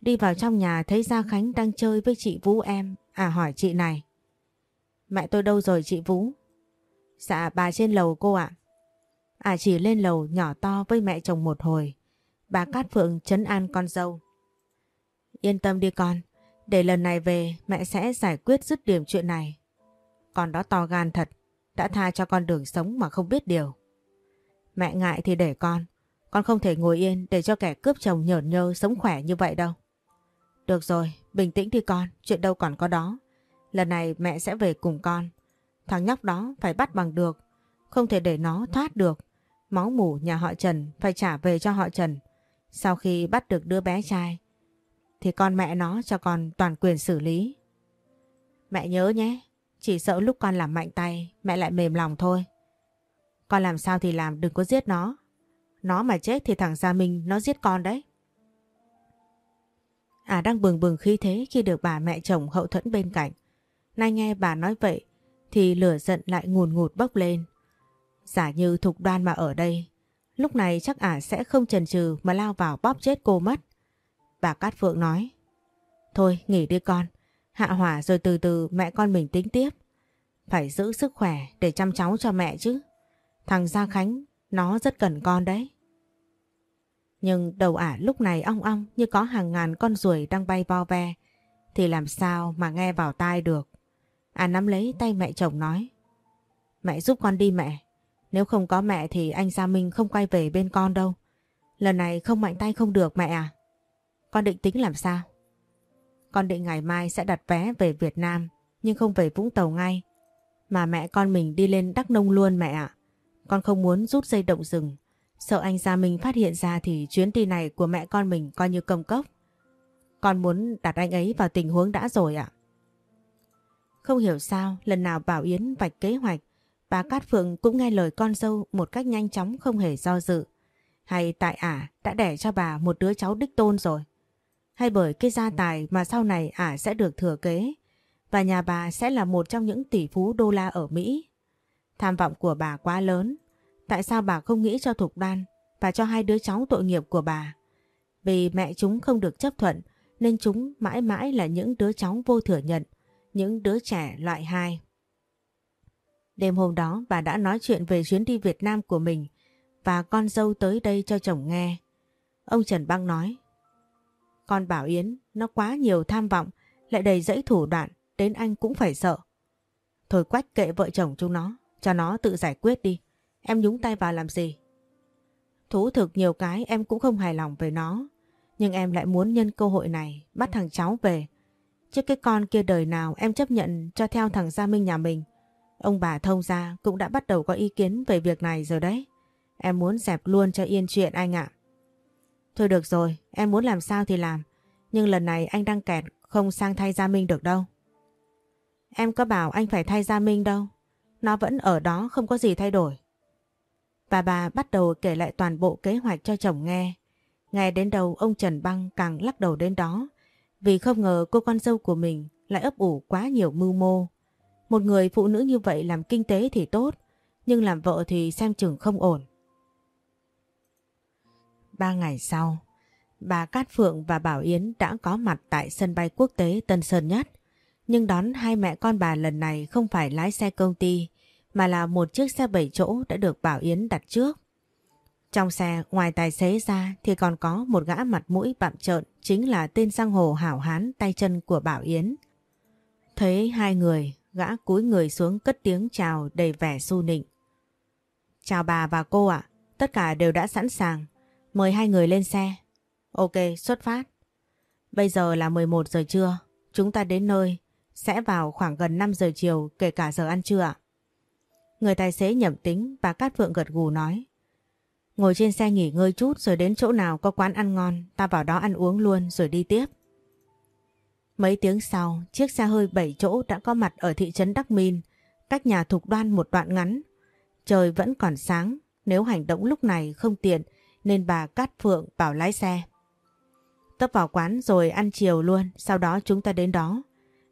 Đi vào trong nhà thấy Gia Khánh đang chơi với chị Vũ em, à hỏi chị này. Mẹ tôi đâu rồi chị Vũ? Dạ bà trên lầu cô ạ. À chỉ lên lầu nhỏ to với mẹ chồng một hồi. Bà Cát Phượng chấn an con dâu. Yên tâm đi con, để lần này về mẹ sẽ giải quyết dứt điểm chuyện này. Con đó to gan thật, đã tha cho con đường sống mà không biết điều. Mẹ ngại thì để con. Con không thể ngồi yên để cho kẻ cướp chồng nhởn nhơ sống khỏe như vậy đâu. Được rồi, bình tĩnh đi con, chuyện đâu còn có đó. Lần này mẹ sẽ về cùng con. Thằng nhóc đó phải bắt bằng được, không thể để nó thoát được. Máu mủ nhà họ Trần phải trả về cho họ Trần. Sau khi bắt được đứa bé trai, thì con mẹ nó cho con toàn quyền xử lý. Mẹ nhớ nhé, chỉ sợ lúc con làm mạnh tay, mẹ lại mềm lòng thôi. Con làm sao thì làm đừng có giết nó. Nó mà chết thì thằng Gia Minh nó giết con đấy. À đang bừng bừng khí thế khi được bà mẹ chồng hậu thuẫn bên cạnh. Nay nghe bà nói vậy thì lửa giận lại ngùn ngụt bốc lên. Giả như thục đoan mà ở đây, lúc này chắc ả sẽ không chần chừ mà lao vào bóp chết cô mất. Bà Cát Phượng nói, Thôi nghỉ đi con, hạ hỏa rồi từ từ mẹ con mình tính tiếp. Phải giữ sức khỏe để chăm cháu cho mẹ chứ. Thằng Gia Khánh, nó rất cần con đấy. Nhưng đầu ả lúc này ong ong như có hàng ngàn con ruồi đang bay vo ve. Thì làm sao mà nghe vào tai được. À nắm lấy tay mẹ chồng nói. Mẹ giúp con đi mẹ. Nếu không có mẹ thì anh Gia Minh không quay về bên con đâu. Lần này không mạnh tay không được mẹ à. Con định tính làm sao? Con định ngày mai sẽ đặt vé về Việt Nam, nhưng không về Vũng Tàu ngay. Mà mẹ con mình đi lên Đắk Nông luôn mẹ ạ. Con không muốn rút dây động rừng. Sợ anh Gia Minh phát hiện ra thì chuyến đi này của mẹ con mình coi như công cốc. Con muốn đặt anh ấy vào tình huống đã rồi ạ. Không hiểu sao, lần nào Bảo Yến vạch kế hoạch, bà Cát Phượng cũng nghe lời con dâu một cách nhanh chóng không hề do dự. Hay tại ả đã đẻ cho bà một đứa cháu đích tôn rồi. Hay bởi cái gia tài mà sau này ả sẽ được thừa kế và nhà bà sẽ là một trong những tỷ phú đô la ở Mỹ. Tham vọng của bà quá lớn. Tại sao bà không nghĩ cho Thục Đan và cho hai đứa cháu tội nghiệp của bà? Vì mẹ chúng không được chấp thuận nên chúng mãi mãi là những đứa cháu vô thừa nhận, những đứa trẻ loại hai. Đêm hôm đó bà đã nói chuyện về chuyến đi Việt Nam của mình và con dâu tới đây cho chồng nghe. Ông Trần Băng nói con bảo Yến, nó quá nhiều tham vọng, lại đầy dẫy thủ đoạn, đến anh cũng phải sợ. Thôi quách kệ vợ chồng chúng nó, cho nó tự giải quyết đi. Em nhúng tay vào làm gì? Thú thực nhiều cái em cũng không hài lòng về nó. Nhưng em lại muốn nhân cơ hội này bắt thằng cháu về. Chứ cái con kia đời nào em chấp nhận cho theo thằng Gia Minh nhà mình. Ông bà thông gia cũng đã bắt đầu có ý kiến về việc này rồi đấy. Em muốn dẹp luôn cho yên chuyện anh ạ. Thôi được rồi, em muốn làm sao thì làm. Nhưng lần này anh đang kẹt không sang thay Gia Minh được đâu. Em có bảo anh phải thay Gia Minh đâu. Nó vẫn ở đó không có gì thay đổi. Và bà bắt đầu kể lại toàn bộ kế hoạch cho chồng nghe. Nghe đến đầu ông Trần Băng càng lắc đầu đến đó. Vì không ngờ cô con dâu của mình lại ấp ủ quá nhiều mưu mô. Một người phụ nữ như vậy làm kinh tế thì tốt, nhưng làm vợ thì xem chừng không ổn. Ba ngày sau, bà Cát Phượng và Bảo Yến đã có mặt tại sân bay quốc tế Tân Sơn Nhất. Nhưng đón hai mẹ con bà lần này không phải lái xe công ty, mà là một chiếc xe bảy chỗ đã được Bảo Yến đặt trước. Trong xe, ngoài tài xế ra thì còn có một gã mặt mũi bạm trợn chính là tên sang hồ hảo hán tay chân của Bảo Yến. Thấy hai người, gã cúi người xuống cất tiếng chào đầy vẻ su nịnh. Chào bà và cô ạ, tất cả đều đã sẵn sàng. Mời hai người lên xe. Ok, xuất phát. Bây giờ là 11 giờ trưa, chúng ta đến nơi, sẽ vào khoảng gần 5 giờ chiều kể cả giờ ăn trưa ạ. Người tài xế nhẩm tính và Cát Phượng gật gù nói. Ngồi trên xe nghỉ ngơi chút rồi đến chỗ nào có quán ăn ngon, ta vào đó ăn uống luôn rồi đi tiếp. Mấy tiếng sau, chiếc xe hơi 7 chỗ đã có mặt ở thị trấn Đắc Min, cách nhà Thục Đoan một đoạn ngắn. Trời vẫn còn sáng, nếu hành động lúc này không tiện nên bà Cát Phượng bảo lái xe. Tấp vào quán rồi ăn chiều luôn, sau đó chúng ta đến đó.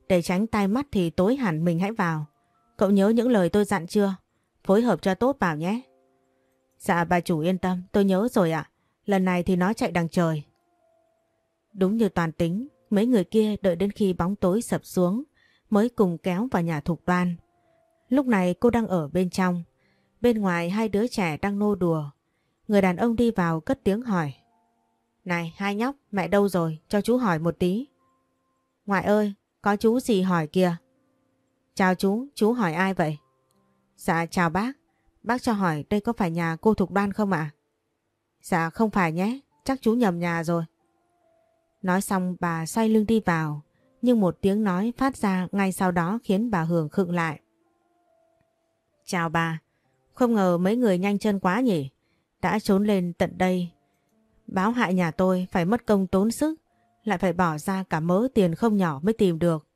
Để tránh tai mắt thì tối hẳn mình hãy vào. Cậu nhớ những lời tôi dặn chưa? Phối hợp cho tốt vào nhé. Dạ bà chủ yên tâm, tôi nhớ rồi ạ. Lần này thì nó chạy đằng trời. Đúng như toàn tính, mấy người kia đợi đến khi bóng tối sập xuống mới cùng kéo vào nhà thục đoan. Lúc này cô đang ở bên trong. Bên ngoài hai đứa trẻ đang nô đùa. Người đàn ông đi vào cất tiếng hỏi. Này hai nhóc, mẹ đâu rồi? Cho chú hỏi một tí. Ngoại ơi, có chú gì hỏi kìa? Chào chú, chú hỏi ai vậy? Dạ chào bác, bác cho hỏi đây có phải nhà cô Thục Đoan không ạ? Dạ không phải nhé, chắc chú nhầm nhà rồi. Nói xong bà xoay lưng đi vào, nhưng một tiếng nói phát ra ngay sau đó khiến bà Hường khựng lại. Chào bà, không ngờ mấy người nhanh chân quá nhỉ, đã trốn lên tận đây. Báo hại nhà tôi phải mất công tốn sức, lại phải bỏ ra cả mớ tiền không nhỏ mới tìm được.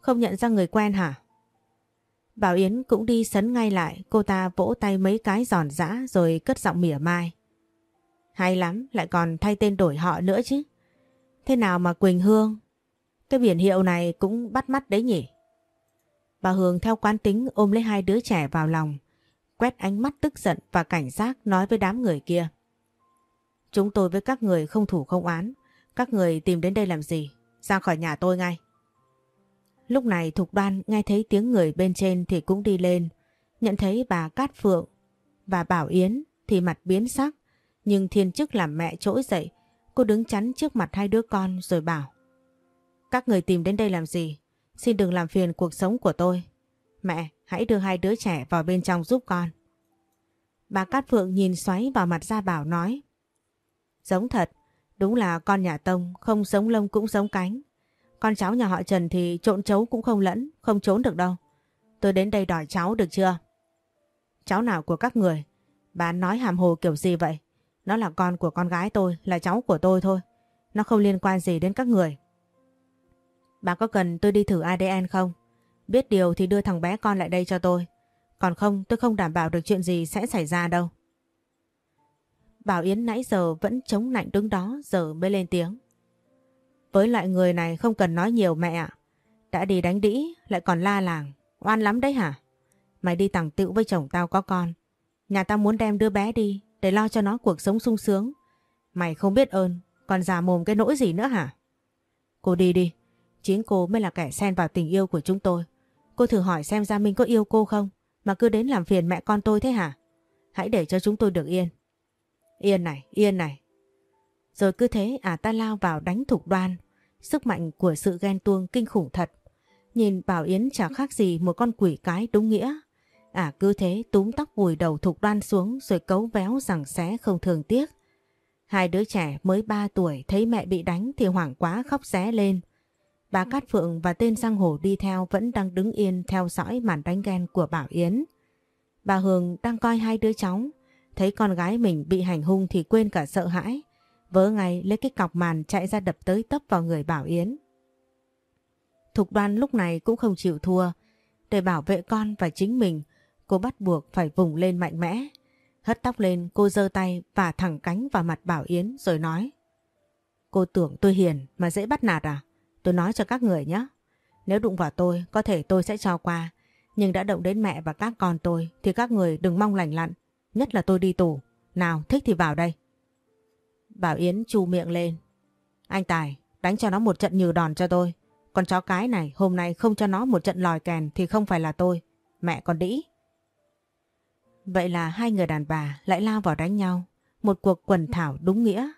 Không nhận ra người quen hả? Bảo Yến cũng đi sấn ngay lại, cô ta vỗ tay mấy cái giòn giã rồi cất giọng mỉa mai. Hay lắm, lại còn thay tên đổi họ nữa chứ. Thế nào mà Quỳnh Hương? Cái biển hiệu này cũng bắt mắt đấy nhỉ? Bà Hương theo quán tính ôm lấy hai đứa trẻ vào lòng, quét ánh mắt tức giận và cảnh giác nói với đám người kia. Chúng tôi với các người không thủ không án, các người tìm đến đây làm gì? Ra khỏi nhà tôi ngay. Lúc này Thục Đoan nghe thấy tiếng người bên trên thì cũng đi lên, nhận thấy bà Cát Phượng và Bảo Yến thì mặt biến sắc, nhưng thiên chức làm mẹ trỗi dậy, cô đứng chắn trước mặt hai đứa con rồi bảo. Các người tìm đến đây làm gì? Xin đừng làm phiền cuộc sống của tôi. Mẹ, hãy đưa hai đứa trẻ vào bên trong giúp con. Bà Cát Phượng nhìn xoáy vào mặt Gia Bảo nói. Giống thật, đúng là con nhà Tông, không sống lông cũng sống cánh. Con cháu nhà họ Trần thì trộn chấu cũng không lẫn, không trốn được đâu. Tôi đến đây đòi cháu được chưa? Cháu nào của các người? Bà nói hàm hồ kiểu gì vậy? Nó là con của con gái tôi, là cháu của tôi thôi. Nó không liên quan gì đến các người. Bà có cần tôi đi thử ADN không? Biết điều thì đưa thằng bé con lại đây cho tôi. Còn không tôi không đảm bảo được chuyện gì sẽ xảy ra đâu. Bảo Yến nãy giờ vẫn chống nạnh đứng đó giờ mới lên tiếng. Với loại người này không cần nói nhiều mẹ ạ. Đã đi đánh đĩ lại còn la làng. Oan lắm đấy hả? Mày đi tặng tựu với chồng tao có con. Nhà tao muốn đem đứa bé đi để lo cho nó cuộc sống sung sướng. Mày không biết ơn, còn già mồm cái nỗi gì nữa hả? Cô đi đi, chính cô mới là kẻ xen vào tình yêu của chúng tôi. Cô thử hỏi xem Gia Minh có yêu cô không, mà cứ đến làm phiền mẹ con tôi thế hả? Hãy để cho chúng tôi được yên. Yên này, yên này. Rồi cứ thế à ta lao vào đánh thục đoan. Sức mạnh của sự ghen tuông kinh khủng thật. Nhìn Bảo Yến chả khác gì một con quỷ cái đúng nghĩa. À cứ thế túm tóc vùi đầu thục đoan xuống rồi cấu véo rằng xé không thường tiếc. Hai đứa trẻ mới 3 tuổi thấy mẹ bị đánh thì hoảng quá khóc xé lên. Bà Cát Phượng và tên Giang Hồ đi theo vẫn đang đứng yên theo dõi màn đánh ghen của Bảo Yến. Bà Hương đang coi hai đứa cháu, thấy con gái mình bị hành hung thì quên cả sợ hãi. Vớ ngay lấy cái cọc màn chạy ra đập tới tấp vào người Bảo Yến. Thục đoan lúc này cũng không chịu thua. Để bảo vệ con và chính mình, cô bắt buộc phải vùng lên mạnh mẽ. Hất tóc lên cô giơ tay và thẳng cánh vào mặt Bảo Yến rồi nói. Cô tưởng tôi hiền mà dễ bắt nạt à? Tôi nói cho các người nhé. Nếu đụng vào tôi, có thể tôi sẽ cho qua. Nhưng đã động đến mẹ và các con tôi thì các người đừng mong lành lặn. Nhất là tôi đi tù. Nào, thích thì vào đây. Bảo Yến chu miệng lên. Anh Tài, đánh cho nó một trận nhừ đòn cho tôi. con chó cái này hôm nay không cho nó một trận lòi kèn thì không phải là tôi. Mẹ còn đĩ. Vậy là hai người đàn bà lại lao vào đánh nhau. Một cuộc quần thảo đúng nghĩa.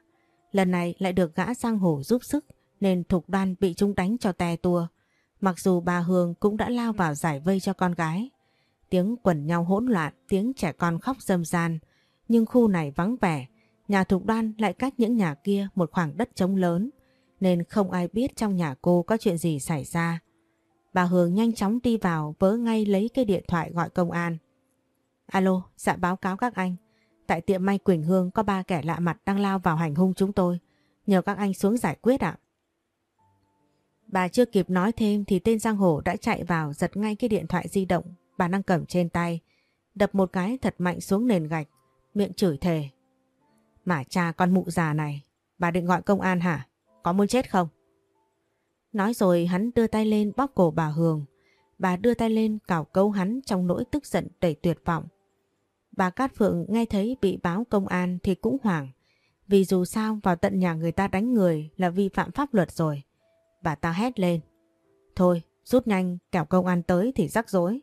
Lần này lại được gã sang hổ giúp sức nên Thục Đoan bị chúng đánh cho tè tua. Mặc dù bà Hương cũng đã lao vào giải vây cho con gái. Tiếng quần nhau hỗn loạn, tiếng trẻ con khóc râm ran. Nhưng khu này vắng vẻ, nhà Thục Đoan lại cách những nhà kia một khoảng đất trống lớn. Nên không ai biết trong nhà cô có chuyện gì xảy ra. Bà Hương nhanh chóng đi vào vớ ngay lấy cái điện thoại gọi công an. Alo, dạ báo cáo các anh. Tại tiệm may Quỳnh Hương có ba kẻ lạ mặt đang lao vào hành hung chúng tôi. Nhờ các anh xuống giải quyết ạ. Bà chưa kịp nói thêm thì tên giang hồ đã chạy vào giật ngay cái điện thoại di động bà đang cầm trên tay. Đập một cái thật mạnh xuống nền gạch, miệng chửi thề. Mà cha con mụ già này, bà định gọi công an hả? Có muốn chết không? Nói rồi hắn đưa tay lên bóp cổ bà Hường. Bà đưa tay lên cào câu hắn trong nỗi tức giận đầy tuyệt vọng. Bà Cát Phượng nghe thấy bị báo công an thì cũng hoảng. Vì dù sao vào tận nhà người ta đánh người là vi phạm pháp luật rồi. Bà ta hét lên. Thôi, rút nhanh, kẻo công an tới thì rắc rối.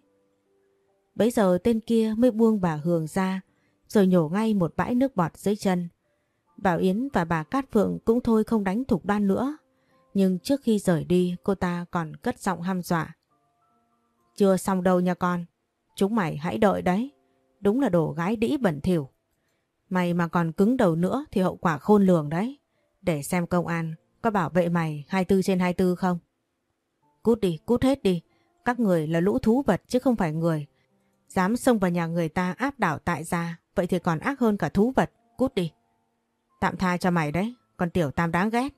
Bấy giờ tên kia mới buông bà Hường ra, rồi nhổ ngay một bãi nước bọt dưới chân. Bảo Yến và bà Cát Phượng cũng thôi không đánh thục đoan nữa. Nhưng trước khi rời đi cô ta còn cất giọng hăm dọa. Chưa xong đâu nha con. Chúng mày hãy đợi đấy. Đúng là đồ gái đĩ bẩn thỉu. Mày mà còn cứng đầu nữa thì hậu quả khôn lường đấy. Để xem công an có bảo vệ mày 24 trên 24 không? Cút đi, cút hết đi. Các người là lũ thú vật chứ không phải người. Dám xông vào nhà người ta áp đảo tại gia, vậy thì còn ác hơn cả thú vật. Cút đi. Tạm tha cho mày đấy, còn tiểu tam đáng ghét.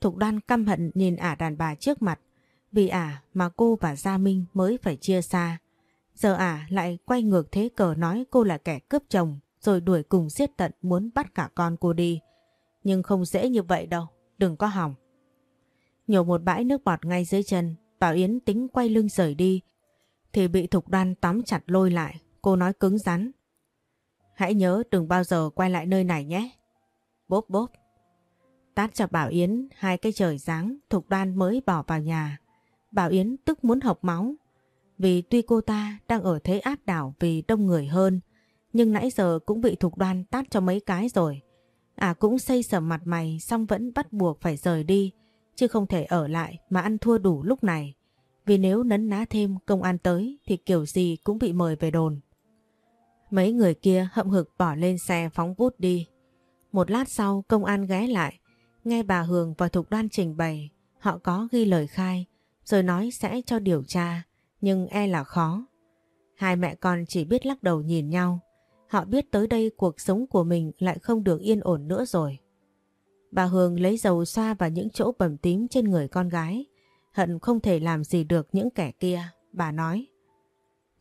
Thục đoan căm hận nhìn ả đàn bà trước mặt. Vì ả mà cô và Gia Minh mới phải chia xa. Giờ ả lại quay ngược thế cờ nói cô là kẻ cướp chồng rồi đuổi cùng giết tận muốn bắt cả con cô đi. Nhưng không dễ như vậy đâu, đừng có hỏng. Nhổ một bãi nước bọt ngay dưới chân, Bảo Yến tính quay lưng rời đi thì bị Thục Đoan tóm chặt lôi lại. Cô nói cứng rắn. Hãy nhớ đừng bao giờ quay lại nơi này nhé. Bốp bốp. Tát cho Bảo Yến hai cái trời giáng Thục Đoan mới bỏ vào nhà. Bảo Yến tức muốn học máu. Vì tuy cô ta đang ở thế áp đảo vì đông người hơn nhưng nãy giờ cũng bị Thục Đoan tát cho mấy cái rồi. À cũng xây sầm mặt mày xong vẫn bắt buộc phải rời đi chứ không thể ở lại mà ăn thua đủ lúc này. Vì nếu nấn ná thêm công an tới thì kiểu gì cũng bị mời về đồn. Mấy người kia hậm hực bỏ lên xe phóng vút đi. Một lát sau công an ghé lại, nghe bà Hường và Thục Đoan trình bày, họ có ghi lời khai, rồi nói sẽ cho điều tra, nhưng e là khó. Hai mẹ con chỉ biết lắc đầu nhìn nhau, họ biết tới đây cuộc sống của mình lại không được yên ổn nữa rồi. Bà Hường lấy dầu xoa vào những chỗ bầm tím trên người con gái, hận không thể làm gì được những kẻ kia, bà nói.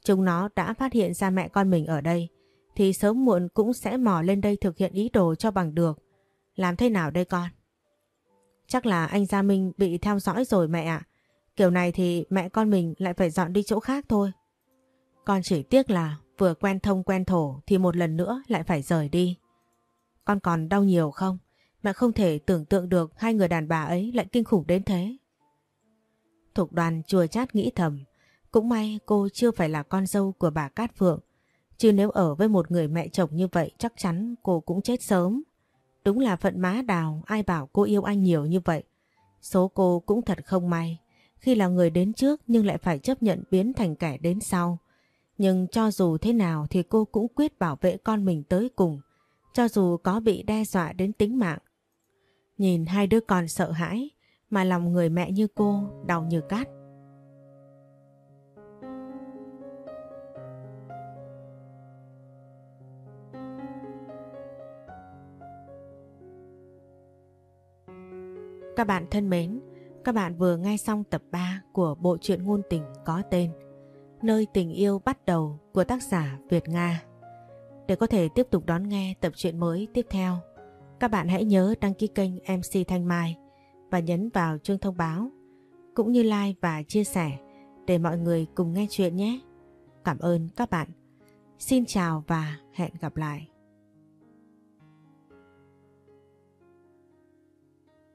Chúng nó đã phát hiện ra mẹ con mình ở đây, thì sớm muộn cũng sẽ mò lên đây thực hiện ý đồ cho bằng được. Làm thế nào đây con? Chắc là anh Gia Minh bị theo dõi rồi mẹ ạ. Kiểu này thì mẹ con mình lại phải dọn đi chỗ khác thôi. Con chỉ tiếc là vừa quen thông quen thổ thì một lần nữa lại phải rời đi. Con còn đau nhiều không? Mẹ không thể tưởng tượng được hai người đàn bà ấy lại kinh khủng đến thế. Thục đoàn chùa chát nghĩ thầm. Cũng may cô chưa phải là con dâu của bà Cát Phượng. Chứ nếu ở với một người mẹ chồng như vậy chắc chắn cô cũng chết sớm. Đúng là phận má đào, ai bảo cô yêu anh nhiều như vậy. Số cô cũng thật không may. Khi là người đến trước nhưng lại phải chấp nhận biến thành kẻ đến sau. Nhưng cho dù thế nào thì cô cũng quyết bảo vệ con mình tới cùng. Cho dù có bị đe dọa đến tính mạng. Nhìn hai đứa con sợ hãi mà lòng người mẹ như cô đau như cát. Các bạn thân mến, các bạn vừa nghe xong tập 3 của bộ truyện ngôn tình có tên Nơi tình yêu bắt đầu của tác giả Việt Nga. Để có thể tiếp tục đón nghe tập truyện mới tiếp theo, các bạn hãy nhớ đăng ký kênh MC Thanh Mai và nhấn vào chuông thông báo cũng như like và chia sẻ để mọi người cùng nghe chuyện nhé. Cảm ơn các bạn. Xin chào và hẹn gặp lại.